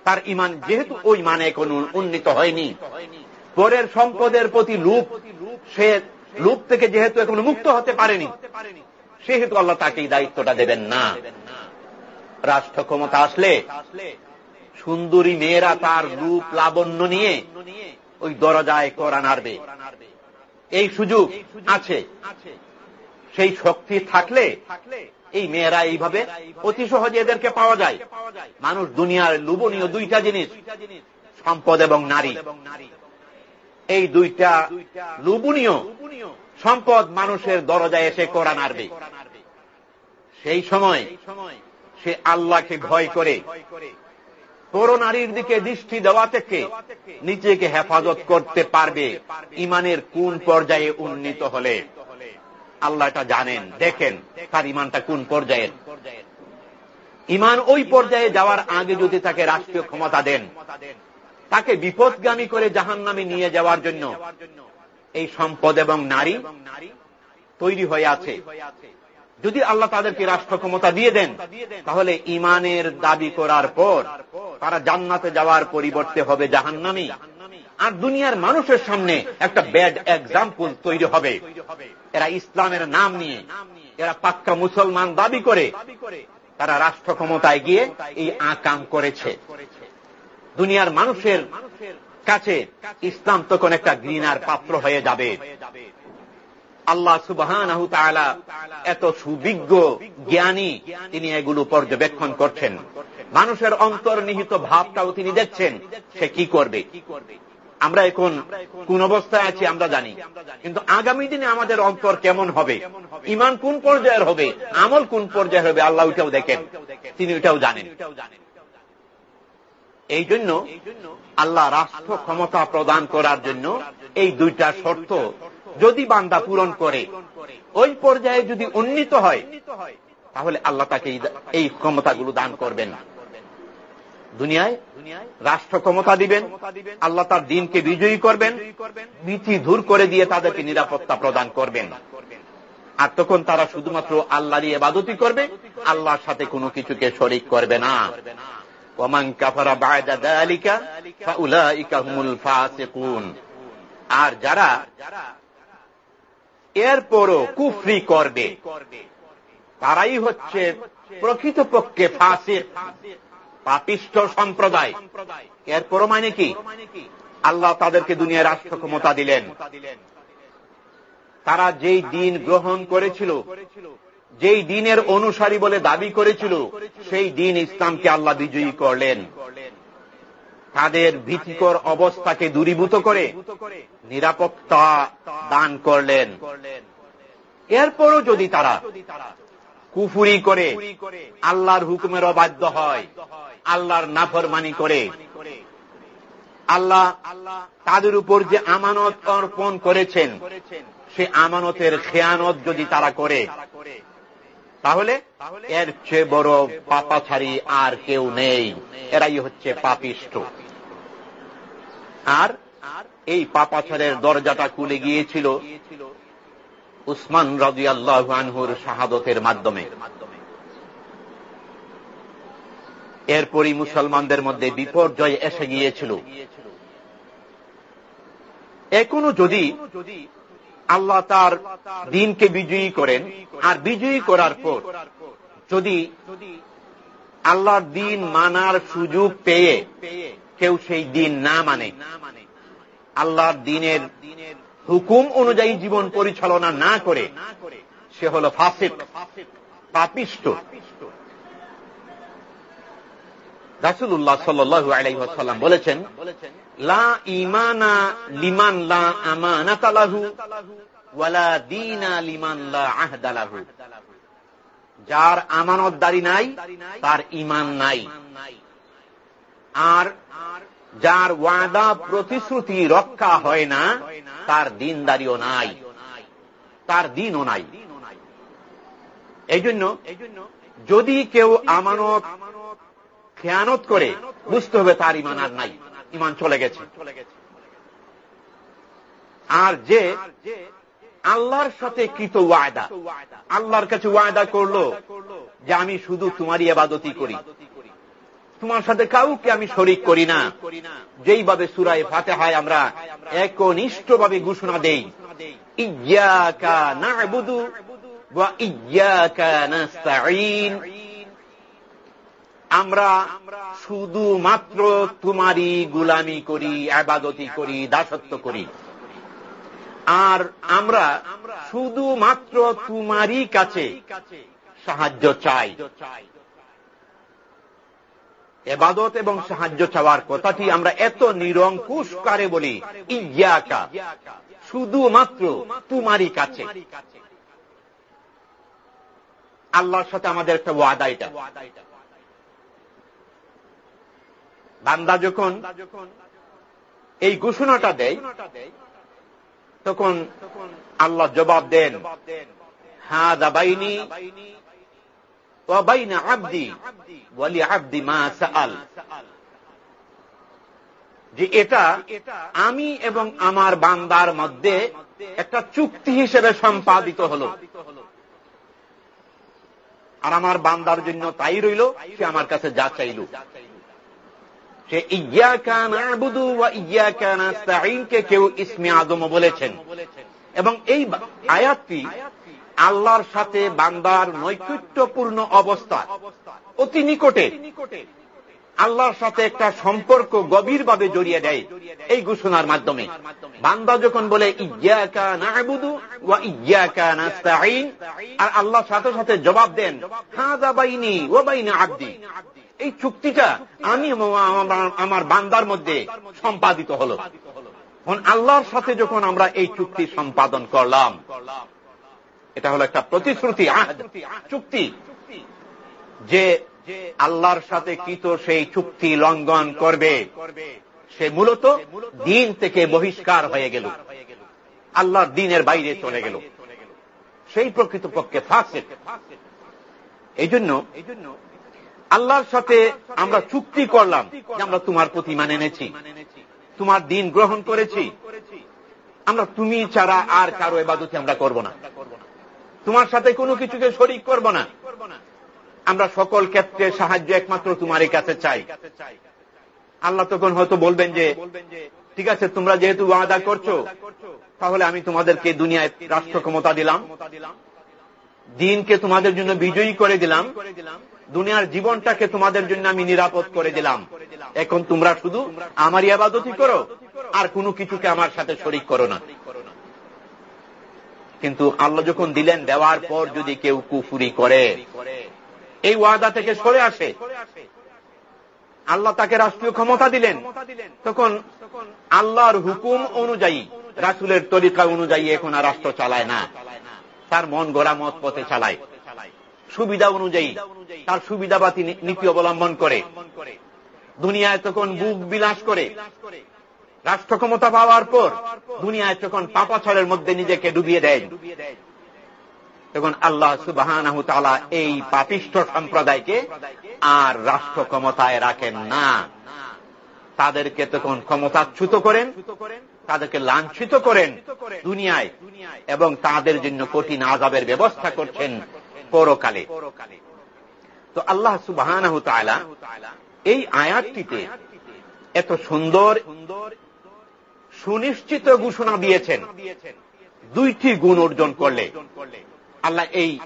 তার ইমান যেহেতু ওই মানে কোন উন্নীত হয়নি। পরের সম্পদের প্রতি লুপ, সে লুপ থেকে যেহেতু এখন মুক্ত হতে পারেনি, সেহেতু আল্লাহ তাকে এই দায়িত্বটা দেবেন না। রাষ্ট্র ক্ষমতা আসলে সুন্দরী মেয়েরা তার রূপ লাবণ্য নিয়ে ওই দরজায় করা নাড়বে। এই সুযোগ আছে। সেই শক্তি থাকলে এই মেয়েরা এইভাবে অতি সহজে এদেরকে পাওয়া যায়। মানুষ দুনিয়ার লুবনীয় দুইটা জিনিস, সম্পদ এবং নারী। এই দুইটা লুবনীয় সম্পদ মানুষের দরজায় এসে করা নাড়বে সেই সময় সে আল্লাহকে ভয় করে। পরনারীর দিকে দৃষ্টি দেওয়া থেকে নিজেকে হেফাজত করতে পারবে? ইমানের কোন পর্যায়ে উন্নীত হলে? আল্লাহ এটা জানেন। দেখেন তার ইমানটা কোন পর্যায়ের। ইমান ওই পর্যায়ে যাওয়ার আগে যদি তাকে রাষ্ট্রীয় ক্ষমতা দেন, তাকে বিপদগামী করে জাহান নামে নিয়ে যাওয়ার জন্য এই সম্পদ এবং নারী তৈরি হয়ে আছে। যদি আল্লাহ তাদেরকে রাষ্ট্র ক্ষমতা দিয়ে দেন, তাহলে ইমানের দাবি করার পর তারা জান্নাতে যাওয়ার পরিবর্তে হবে জাহান্নামি। আর দুনিয়ার মানুষের সামনে একটা ব্যাড এক্সাম্পল তৈরি হবে। এরা ইসলামের নাম নিয়ে, এরা পাক্কা মুসলমান দাবি করে, তারা রাষ্ট্র ক্ষমতায় গিয়ে এই আকাম করেছে। দুনিয়ার মানুষের কাছে ইসলাম তখন একটা ঘৃণার পাত্র হয়ে যাবে। আল্লাহ সুবাহ এত সুবিজ্ঞ, জ্ঞানী, তিনি এগুলো পর্যবেক্ষণ করছেন। মানুষের অন্তর্নিহিত ভাবটাও তিনি দেখছেন। সে কি করবে? আমরা এখন কোন অবস্থায় আছি আমরা জানি। কিন্তু আগামী দিনে আমাদের অন্তর কেমন হবে? ইমান কোন পর্যায়ের হবে? আমল কোন পর্যায়ের হবে? আল্লাহ ওইটাও দেখেন। তিনি ওইটাও জানেন। এই জন্য আল্লাহ রাষ্ট্র ক্ষমতা প্রদান করার জন্য এই দুইটা শর্ত যদি বান্দা পূরণ করে ওই পর্যায়ে যদি উন্নীত হয় তাহলে আল্লাহ তাকে এই ক্ষমতাগুলো দান করবেন। দুনিয়ায় রাষ্ট্র ক্ষমতা দিবেন আল্লাহ তার দিনকে বিজয়ী করবেন নীতি দূর করে দিয়ে তাদেরকে নিরাপত্তা প্রদান করবেন। আর তখন তারা শুধুমাত্র আল্লাহরই এবাদতি করবে আল্লাহর সাথে কোনো কিছুকে শরিক করবে না। ওমান কাফারা বায়দা দালিকা ফাউলাইকা হুমুল ফাসিকুন। আর যারা এরপরও কুফরি করবে। তারাই হচ্ছে প্রকৃতপক্ষে ফাঁসিক, পাপিষ্ঠ সম্প্রদায়। এরপরও মানে কি? আল্লাহ তাদেরকে দুনিয়ার রাষ্ট্র ক্ষমতা দিলেন। তারা যেই দিন গ্রহণ করেছিল, যেই দিনের অনুসারী বলে দাবি করেছিল, সেই দিন ইসলামকে আল্লাহ বিজয়ী করলেন। তাদের ভীতিকর অবস্থাকে দূরীভূত করে নিরাপত্তা দান করলেন। এরপরও যদি তারা কুফুরি করে আল্লাহর হুকুমের অবাধ্য হয়, আল্লাহর নাফরমানি করে, আল্লাহ তাদের উপর যে আমানত অর্পণ করেছেন, সে আমানতের খেয়ানত যদি তারা করে, তাহলে এর চেয়ে বড় পাপাছাড়ি আর কেউ নেই। এরাই হচ্ছে পাপিষ্ট। আর এই পাপাছাড়ের দরজাটা খুলে গিয়েছিল উসমান রাজি আল্লাহুর শাহাদতের মাধ্যমে। এরপরই মুসলমানদের মধ্যে বিপর্যয় এসে গিয়েছিল। এখনও যদি আল্লাহ তার দিনকে বিজয়ী করেন, আর বিজয়ী করার পর যদি আল্লাহর দিন মানার সুযোগ পেয়ে কেউ সেই দিন না মানে। আল্লাহর দিনের হুকুম অনুযায়ী জীবন পরিচালনা না করে, সে হল ফাসিক, পাপিষ্ট। রাসুল্লাহ সাল্লু আলাইসাল্লাম বলেছেন, লা ইমানা লিমান লা ওয়ালা দিনা লিমান লা আহদালাহু যার আমানতদারি নাই, তার ইমান নাই। আর যার ওয়াদা প্রতিশ্রুতি রক্ষা হয় না, তার দিনদারিও নাই। তার দিনও নাই। এই জন্য যদি কেউ আমানত, খেয়ানত করে, বুঝতে হবে তার ইমান আর নাই। ইমান চলে গেছে। আর যে আল্লাহর সাথে কৃত ওয়াদা, আল্লাহর কাছে ওয়াদা করল যে আমি শুধু তোমারই আবাদতি করি। তোমার সাথে কাউকে আমি শরিক করি না। যেইভাবে সুরায় ফাতে হয় আমরা একনিষ্ঠ ভাবে ঘোষণা দেই ইজ্ঞাকা না বুধু আমরা শুধুমাত্র তোমারই গুলামি করি, আবাদতি করি, দাসত্ব করি। আর আমরা শুধুমাত্র তোমারই কাছে সাহায্য চাই। এবাদত এবং সাহায্য চাওয়ার কথাটি আমরা এত নিরঙ্কুশ কারে বলি ইয়াকা শুধুমাত্র তোমারই কাছে। আল্লাহর সাথে আমাদের একটা ওয়াদা এটা। বান্দা যখন এই ঘোষণাটা দেয়, তখন আল্লাহ জবাব দেন হ্যাঁ দাবাইনি যে এটা আমি এবং আমার বান্দার মধ্যে একটা চুক্তি হিসেবে সম্পাদিত হল। আর আমার বান্দার জন্য তাই রইল, সে আমার কাছে যা চাইল। সে ইয়া কান আবুদু বা ইয়া কান কেউ ইসমে আদম বলেছেন। এবং এই আয়াতটি আল্লাহর সাথে বান্দার নৈকট্যপূর্ণ অবস্থা। অতি নিকটে। আল্লাহর সাথে একটা সম্পর্ক গভীরভাবে জড়িয়ে দেয় এই ঘোষণার মাধ্যমে। বান্দা যখন বলে আর আল্লাহর সাথে সাথে জবাব দেন হাদা বাইনি ও বাইনি আব্দি। এই চুক্তিটা আমি আমার বান্দার মধ্যে সম্পাদিত হল। আল্লাহর সাথে যখন আমরা এই চুক্তি সম্পাদন করলাম এটা হলো একটা প্রতিশ্রুতি চুক্তি। যে আল্লাহর সাথে কৃত সেই চুক্তি লঙ্ঘন করবে, সে মূলত দিন থেকে বহিষ্কার হয়ে গেল। আল্লাহর দিনের বাইরে চলে গেল। সেই প্রকৃত পক্ষে ফাঁসে এই জন্য আল্লাহর সাথে আমরা চুক্তি করলাম আমরা তোমার প্রতি মানে এনেছি, তোমার দিন গ্রহণ করেছি। আমরা তুমি ছাড়া আর কারও এবাদতি আমরা করব না। তোমার সাথে কোনো কিছুকে শরিক করব না। আমরা সকল ক্ষেত্রে সাহায্য একমাত্র তোমার কাছে চাই। আল্লাহ তখন হয়তো বলবেন যে, ঠিক আছে, তোমরা যেহেতু ওয়াদা করছ, তাহলে আমি তোমাদেরকে দুনিয়ায় রাষ্ট্র ক্ষমতা দিলাম। দিনকে তোমাদের জন্য বিজয়ী করে দিলাম। দুনিয়ার জীবনটাকে তোমাদের জন্য আমি নিরাপদ করে দিলাম। এখন তোমরা শুধু আমার আবাদতি করো, আর কোনো কিছুকে আমার সাথে শরিক করো না। কিন্তু আল্লাহ যখন দিলেন, দেওয়ার পর যদি কেউ কুফুরি করে, এই ওয়াদা থেকে সরে আসে। আল্লাহ তাকে রাষ্ট্রীয় ক্ষমতা দিলেন। তখন আল্লাহর হুকুম অনুযায়ী, রাসুলের তরিকা অনুযায়ী এখন আর রাষ্ট্র চালায় না। তার মন গড়া মত পথে চালায়। সুবিধা অনুযায়ী, তার সুবিধাবাতি নীতি অবলম্বন করে। দুনিয়ায় তখন বুক বিলাস করে। রাষ্ট্র ক্ষমতা পাওয়ার পর দুনিয়ায় যখন পাপাছরের মধ্যে নিজেকে ডুবিয়ে দেয়, তখন আল্লাহ সুবাহ এই পাপিষ্ঠ সম্প্রদায়কে আর রাষ্ট্র ক্ষমতায় রাখেন না। তাদেরকে তখন ক্ষমতাচ্যুত করেন, তাদেরকে লাঞ্ছিত করেন দুনিয়ায় এবং তাদের জন্য কঠিন আজাবের ব্যবস্থা করছেন পরকালে। তো আল্লাহ সুবাহ এই আয়াতটিতে এত সুন্দর সুন্দর সুনিশ্চিত ঘোষণা দিয়েছেন। দুইটি গুণ অর্জন করলে। আল্লাহ এই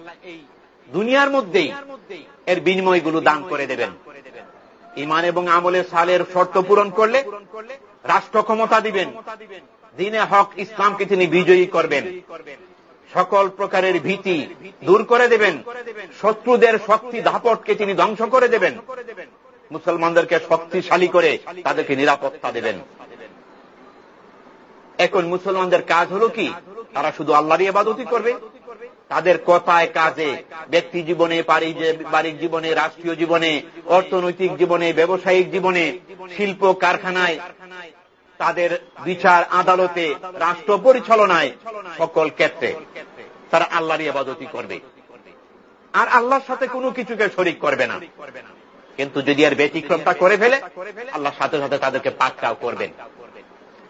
দুনিয়ার মধ্যেই এর বিনিময়গুলো দান করে দেবেন। ইমান এবং আমলের সালের শর্ত পূরণ করলে রাষ্ট্র ক্ষমতা দিবেন। দিনে হক ইসলামকে তিনি বিজয়ী করবেন। সকল প্রকারের ভীতি দূর করে দেবেন। শত্রুদের শক্তি দাপটকে তিনি ধ্বংস করে দেবেন। মুসলমানদেরকে শক্তিশালী করে তাদেরকে নিরাপত্তা দেবেন। এখন মুসলমানদের কাজ হল কি? তারা শুধু আল্লাহরই আবাদতি করবে। তাদের কথায় কাজে, ব্যক্তি জীবনে বাড়ির জীবনে, রাষ্ট্রীয় জীবনে, অর্থনৈতিক জীবনে, ব্যবসায়িক জীবনে, শিল্প কারখানায়, তাদের বিচার আদালতে, রাষ্ট্র পরিচালনায়, সকল ক্ষেত্রে তারা আল্লাহরই আবাদতি করবে। আর আল্লাহর সাথে কোনো কিছুকে শরিক করবে না। কিন্তু যদি আর ব্যতিক্রমটা করে ফেলে, আল্লাহর সাথে সাথে তাদেরকে পাকটাও করবেন।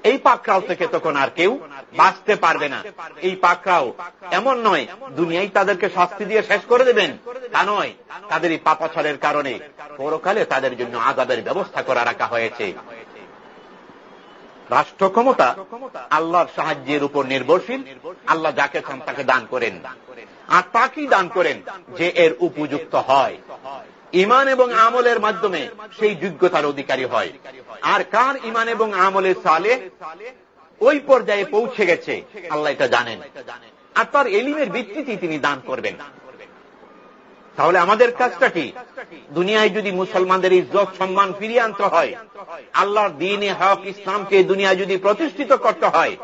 এই পাকড়াও থেকে তখন আর কেউ বাঁচতে পারবে না। এই পাকড়াও এমন নয় দুনিয়ায় তাদেরকে শাস্তি দিয়ে শেষ করে দেবেন। তা নয়, তাদের এই পাপাছরের কারণে পরকালে তাদের জন্য আজাদের ব্যবস্থা করা রাখা হয়েছে। রাষ্ট্র ক্ষমতা আল্লাহর সাহায্যের উপর নির্ভরশীল। আল্লাহ যাকে চান তাকে দান করেন। আর তাকেই দান করেন যে এর উপযুক্ত হয়। ইমান এবং আমলের মাধ্যমে সেই যোগ্যতার অধিকারী হয়। আর কার ইমান এবং আমলের সালে? ওই পর্যায়ে পৌঁছে গেছে। আল্লাহ এটা জানেন। আর তার এলিমের ভিত্তিতেই তিনি দান করবেন। তাহলে আমাদের কাজটা কি? দুনিয়ায় যদি মুসলমানদের ইজ্জত, সম্মান ফিরিয়ে আনতে হয়, আল্লাহর দিনে হক ইসলামকে দুনিয়া যদি প্রতিষ্ঠিত করতে হয়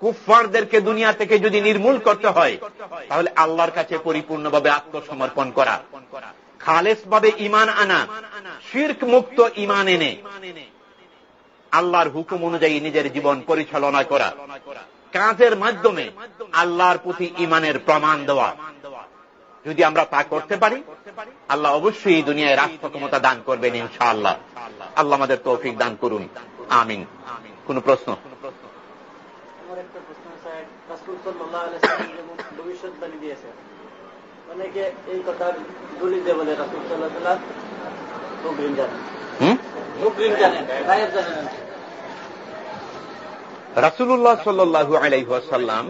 কুফারদেরকে দুনিয়া থেকে যদি নির্মূল করতে হয়, তাহলে আল্লাহর কাছে পরিপূর্ণভাবে আত্মসমর্পণ করা। খালেস ভাবে ইমান আনা শির্ক মুক্ত ইমান এনে, আল্লাহর হুকুম অনুযায়ী নিজের জীবন পরিচালনা করা। কাজের মাধ্যমে আল্লাহর প্রতি ইমানের প্রমাণ দেওয়া। যদি আমরা তা করতে পারি, আল্লাহ অবশ্যই দুনিয়ায় রাষ্ট্র ক্ষমতা দান করবেন ইনশাআল্লাহ। আল্লাহ আমাদের তৌফিক দান করুন। আমিন। কোন প্রশ্ন? ভবিষ্যৎবাণী দিয়েছে অনেকে এই কথার বলে রাসুল সাল্লাহ মুকরিম জানেন। মুকরিম জানেন গায়েব জানেন রাসুল্লাহ সাল্লু আলাইসাল্লাম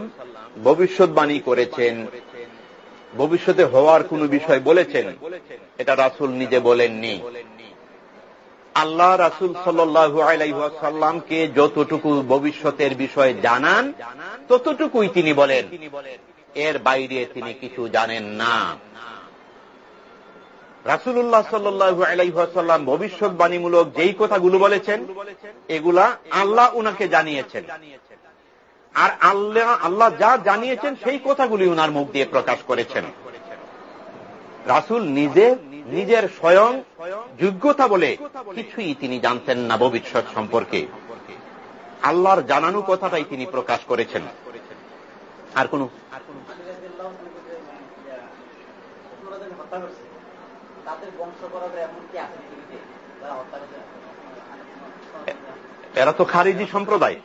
ভবিষ্যৎবাণী করেছেন। ভবিষ্যতে হওয়ার কোন বিষয় বলেছেন? এটা রাসুল নিজে বলেননি। আল্লাহ রাসুল সাল্লু আলাইসাল্লামকে যতটুকু ভবিষ্যতের বিষয় জানান ততটুকুই তিনি বলেন, এর বাইরে তিনি কিছু জানেন না। রাসুল্লাহ সাল্লু আলাইসাল্লাম ভবিষ্যৎবাণীমূলক যেই কথাগুলো বলেছেন, এগুলা আল্লাহ উনাকে জানিয়েছেন। আর আল্লাহ আল্লাহ যা জানিয়েছেন সেই কথাগুলি উনার মুখ দিয়ে প্রকাশ করেছেন। রাসুল নিজে, নিজের স্বয়ং যোগ্যতা বলে কিছুই তিনি জানতেন না ভবিষ্যৎ সম্পর্কে। আল্লাহর জানানো কথাটাই তিনি প্রকাশ করেছেন। আর কোন? এরা তো খারিজি সম্প্রদায়।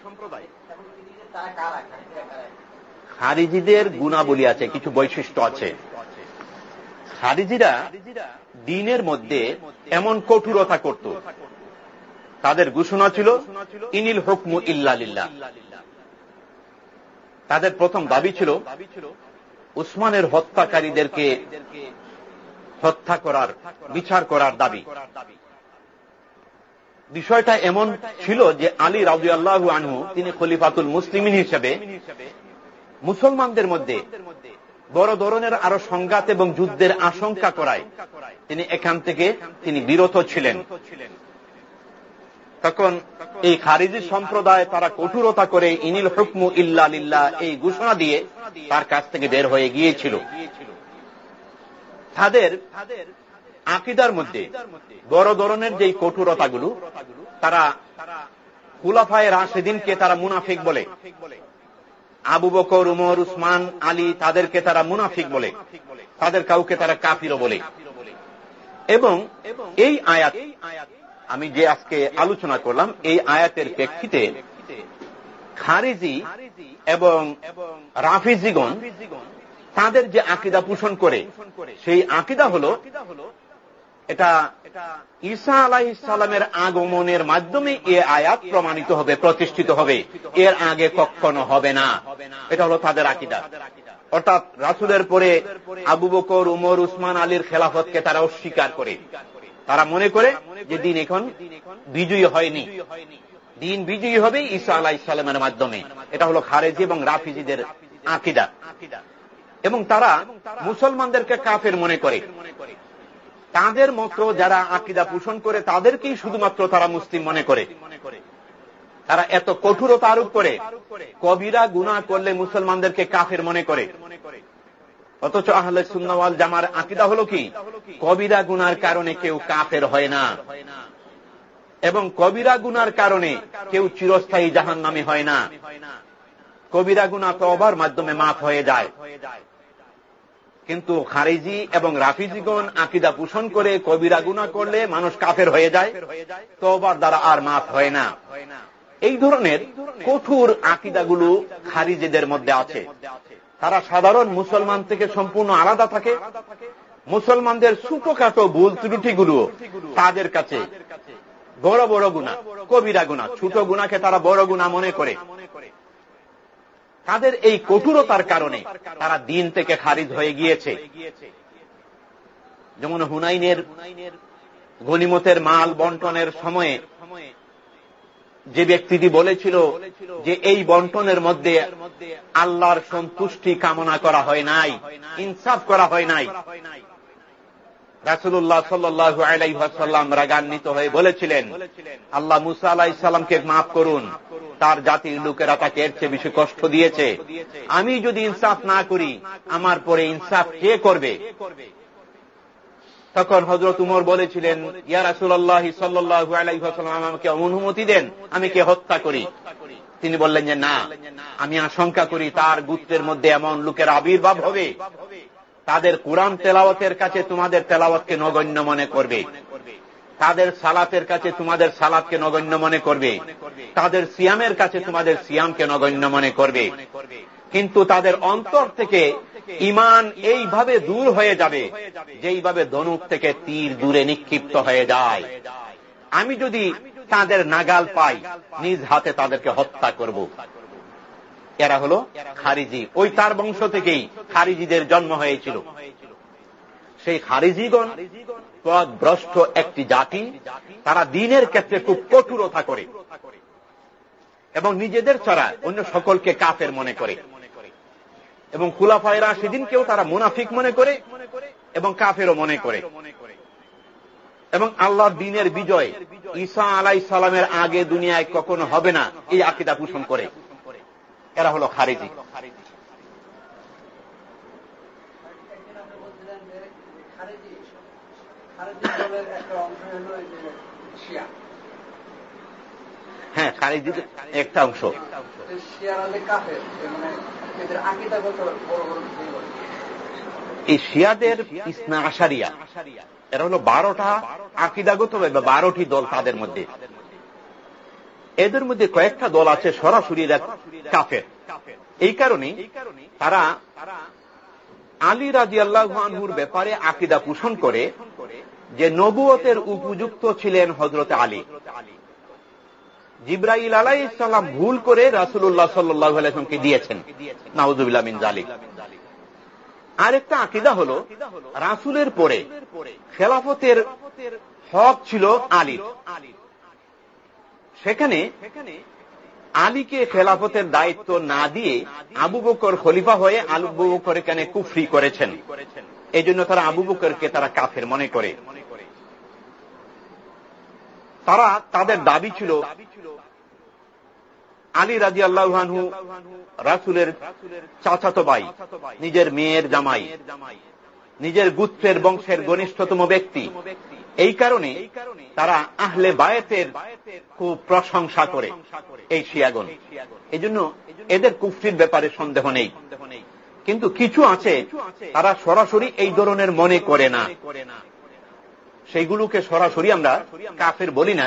খারিজিদের গুণাবলী আছে, কিছু বৈশিষ্ট্য আছে। খারিজিরা দিনের মধ্যে এমন কঠোরতা করত। তাদের ঘোষণা ছিল, ইনিল হুকমু ইল্লালিল্লাহ তাদের প্রথম দাবি ছিল, উসমানের হত্যাকারীদেরকে হত্যা করার, বিচার করার দাবি। বিষয়টা এমন ছিল যে আলী রাজু আল্লাহ আনহু, তিনি খলিফাতুল মুসলিমিন হিসেবে, মুসলমানদের মধ্যে বড় ধরনের আরও সংঘাত এবং যুদ্ধের আশঙ্কা করায় তিনি এখান থেকে তিনি বিরত ছিলেন। তখন এই খারিজি সম্প্রদায় তারা কঠোরতা করে ইনিল হুকমু ইল্লা লিল্লাহ এই ঘোষণা দিয়ে তার কাছ থেকে বের হয়ে গিয়েছিল। তাদের আকিদার মধ্যে বড় ধরনের যে কঠোরতাগুলো, তারা খুলাফায় রাশেদিনকে তারা মুনাফিক বলে। আবু বকর, উমর, উসমান, আলী তাদেরকে তারা মুনাফিক বলে। তাদের কাউকে তারা কাফিরও বলে। এবং এই আয়াত আমি যে আজকে আলোচনা করলাম, এই আয়াতের প্রেক্ষিতে খারিজি এবং রাফিজিগণ তাদের যে আকিদা পোষণ করে, সেই আকিদা হল এটা ঈসা আলাহ ইসলামের আগমনের মাধ্যমে এ আয়াত প্রমাণিত হবে, প্রতিষ্ঠিত হবে। এর আগে কখনো হবে না। এটা হলো তাদের আকিদা। অর্থাৎ রাসুলের পরে আবু বকর, উমর, উসমান, আলীর খেলাফতকে তারা অস্বীকার করে। তারা মনে করে যে দিন এখন বিজয়ী হয়নি। দিন বিজয়ী হবে ঈসা আলাহ ইসলামের মাধ্যমে। এটা হলো খারেজি এবং রাফিজিদের আকিদা। এবং তারা মুসলমানদেরকে কাফের মনে করে। তাদের মতো যারা আকিদা পোষণ করে, তাদেরকেই শুধুমাত্র তারা মুসলিম মনে করে। তারা এত কঠোরতা আরোপ করে। কবিরা গুণা করলে মুসলমানদেরকে কাফের মনে করে। অথচ আহলে সুন্নাওয়াল জামার আকিদা হলো কি? কবিরা গুনার কারণে কেউ কাফের হয় না। এবং কবিরা গুনার কারণে কেউ চিরস্থায়ী জাহান নামে হয় না। কবিরা গুনা তবার মাধ্যমে মাফ হয়ে যায়। কিন্তু খারিজি এবং রাফিজিগণ আকিদা পোষণ করে কবিরা গুণা করলে মানুষ কাফের হয়ে যায় তবার দ্বারা আর মাফ হয় না। এই ধরনের কঠোর আকিদাগুলো খারিজিদের মধ্যে আছে। তারা সাধারণ মুসলমান থেকে সম্পূর্ণ আলাদা থাকে। মুসলমানদের ছোটখাটো ভুল ত্রুটিগুলো তাদের কাছে বড় বড় গুণা, কবিরা গুণা, ছোট গুণাকে তারা বড় গুণা মনে করে। তাদের এই কঠোরতার কারণে তারা দিন থেকে খারিজ হয়ে গিয়েছে। যেমন হুনাইনের গনিমতের মাল বন্টনের সময়ে যে ব্যক্তিটি বলেছিল যে এই বন্টনের মধ্যে আল্লাহর সন্তুষ্টি কামনা করা হয় নাই, ইনসাফ করা হয় নাই। রাসুল্লাহ সাল্লু আলাইসাল্লাম রাগান্বিত হয়ে বলেছিলেন, আল্লাহ মুসা আলাহ ইসলামকে মাফ করুন, তার জাতির লোকেরা তাকে এর চেয়ে বেশি কষ্ট দিয়েছে। আমি যদি ইনসাফ না করি, আমার পরে ইনসাফ কে করবে? তখন হজরত উমর বলেছিলেন, ইয়া রাসুল্লাহ সাল্লাহ আলাইসাল্লাম আমাকে অনুমতি দেন, আমি কে হত্যা করি? তিনি বললেন যে, না, আমি আশঙ্কা করি তার গুত্রের মধ্যে এমন লোকের আবির্ভাব হবে। তাদের কোরআন তেলাওয়াতের কাছে তোমাদের তেলাওয়াতকে নগণ্য মনে করবে। তাদের সালাতের কাছে তোমাদের সালাতকে নগণ্য মনে করবে। তাদের সিয়ামের কাছে তোমাদের সিয়ামকে নগণ্য মনে করবে। কিন্তু তাদের অন্তর থেকে ইমান এইভাবে দূর হয়ে যাবে, যেইভাবে ধনুক থেকে তীর দূরে নিক্ষিপ্ত হয়ে যায়। আমি যদি তাদের নাগাল পাই, নিজ হাতে তাদেরকে হত্যা করব। এরা হল খারিজি। ওই তার বংশ থেকেই খারিজিদের জন্ম হয়েছিল। সেই খারিজিগণ ভ্রষ্ট একটি জাতি, তারা দিনের ক্ষেত্রে খুব কঠোরতা করে এবং নিজেদের ছাড়া অন্য সকলকে কাফের মনে করে। এবং খুলাফায়রা সেদিনকেও তারা মুনাফিক মনে করে এবং কাফেরও মনে করে। এবং আল্লাহ দিনের বিজয় ঈসা আলাই সালামের আগে দুনিয়ায় কখনো হবে না, এই আকিদা পোষণ করে। এরা হল খারিজি। হ্যাঁ খারিজির একটা অংশ। এই শিয়াদের ইসনা আশারিয়া এরা হল বারোটা আকিদাগত বা বারোটি দল তাদের মধ্যে। এদের মধ্যে কয়েকটা দল আছে সরাসরি কাফের। এই কারণে তারা আলী রাজি আল্লাহুর ব্যাপারে আকিদা পোষণ করে যে নবুয়তের উপযুক্ত ছিলেন হজরত আলী। জিব্রাইল আলাই ইসলাম ভুল করে রাসুল্লাহ সাল্লামকে দিয়েছেন। নাউজুবিল্লাহ মিন জালিক আরেকটা আকিদা হল, রাসুলের পরে খেলাফতের হক ছিল আলীর। সেখানে আলীকে খেলাফতের দায়িত্ব না দিয়ে আবু বকর খলিফা হয়ে আলু বকর এখানে কুফরি করেছেন। এই জন্য তারা আবু বকরকে তারা কাফের মনে করে। তারা তাদের দাবি ছিল আলী রাজি আল্লাহানহু রাসুলের চাচাতো ভাই, নিজের মেয়ের জামাই, নিজের গুত্রের বংশের ঘনিষ্ঠতম ব্যক্তি। এই কারণে তারা আহলে বায়েতের খুব প্রশংসা করে এই শিয়াগণ। এই জন্য এদের কুফরির ব্যাপারে সন্দেহ নেই। কিন্তু কিছু আছে তারা সরাসরি এই ধরনের মনে করে না। সেইগুলোকে সরাসরি আমরা কাফের বলি না,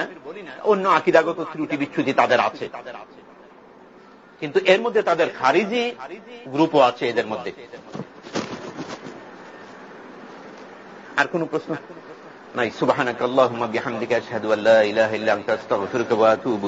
অন্য আকিদাগত ত্রুটি বিচ্ছুতি তাদের আছে। কিন্তু এর মধ্যে তাদের খারিজি গ্রুপও আছে এদের মধ্যে। আর কোন প্রশ্ন? নাই। সুবাহ আল্লাহ বিহামদিকা আশহাদু আল্লা ইলাহ ইল্লা আনতা, আস্তাগফিরুকা ওয়া আতুবু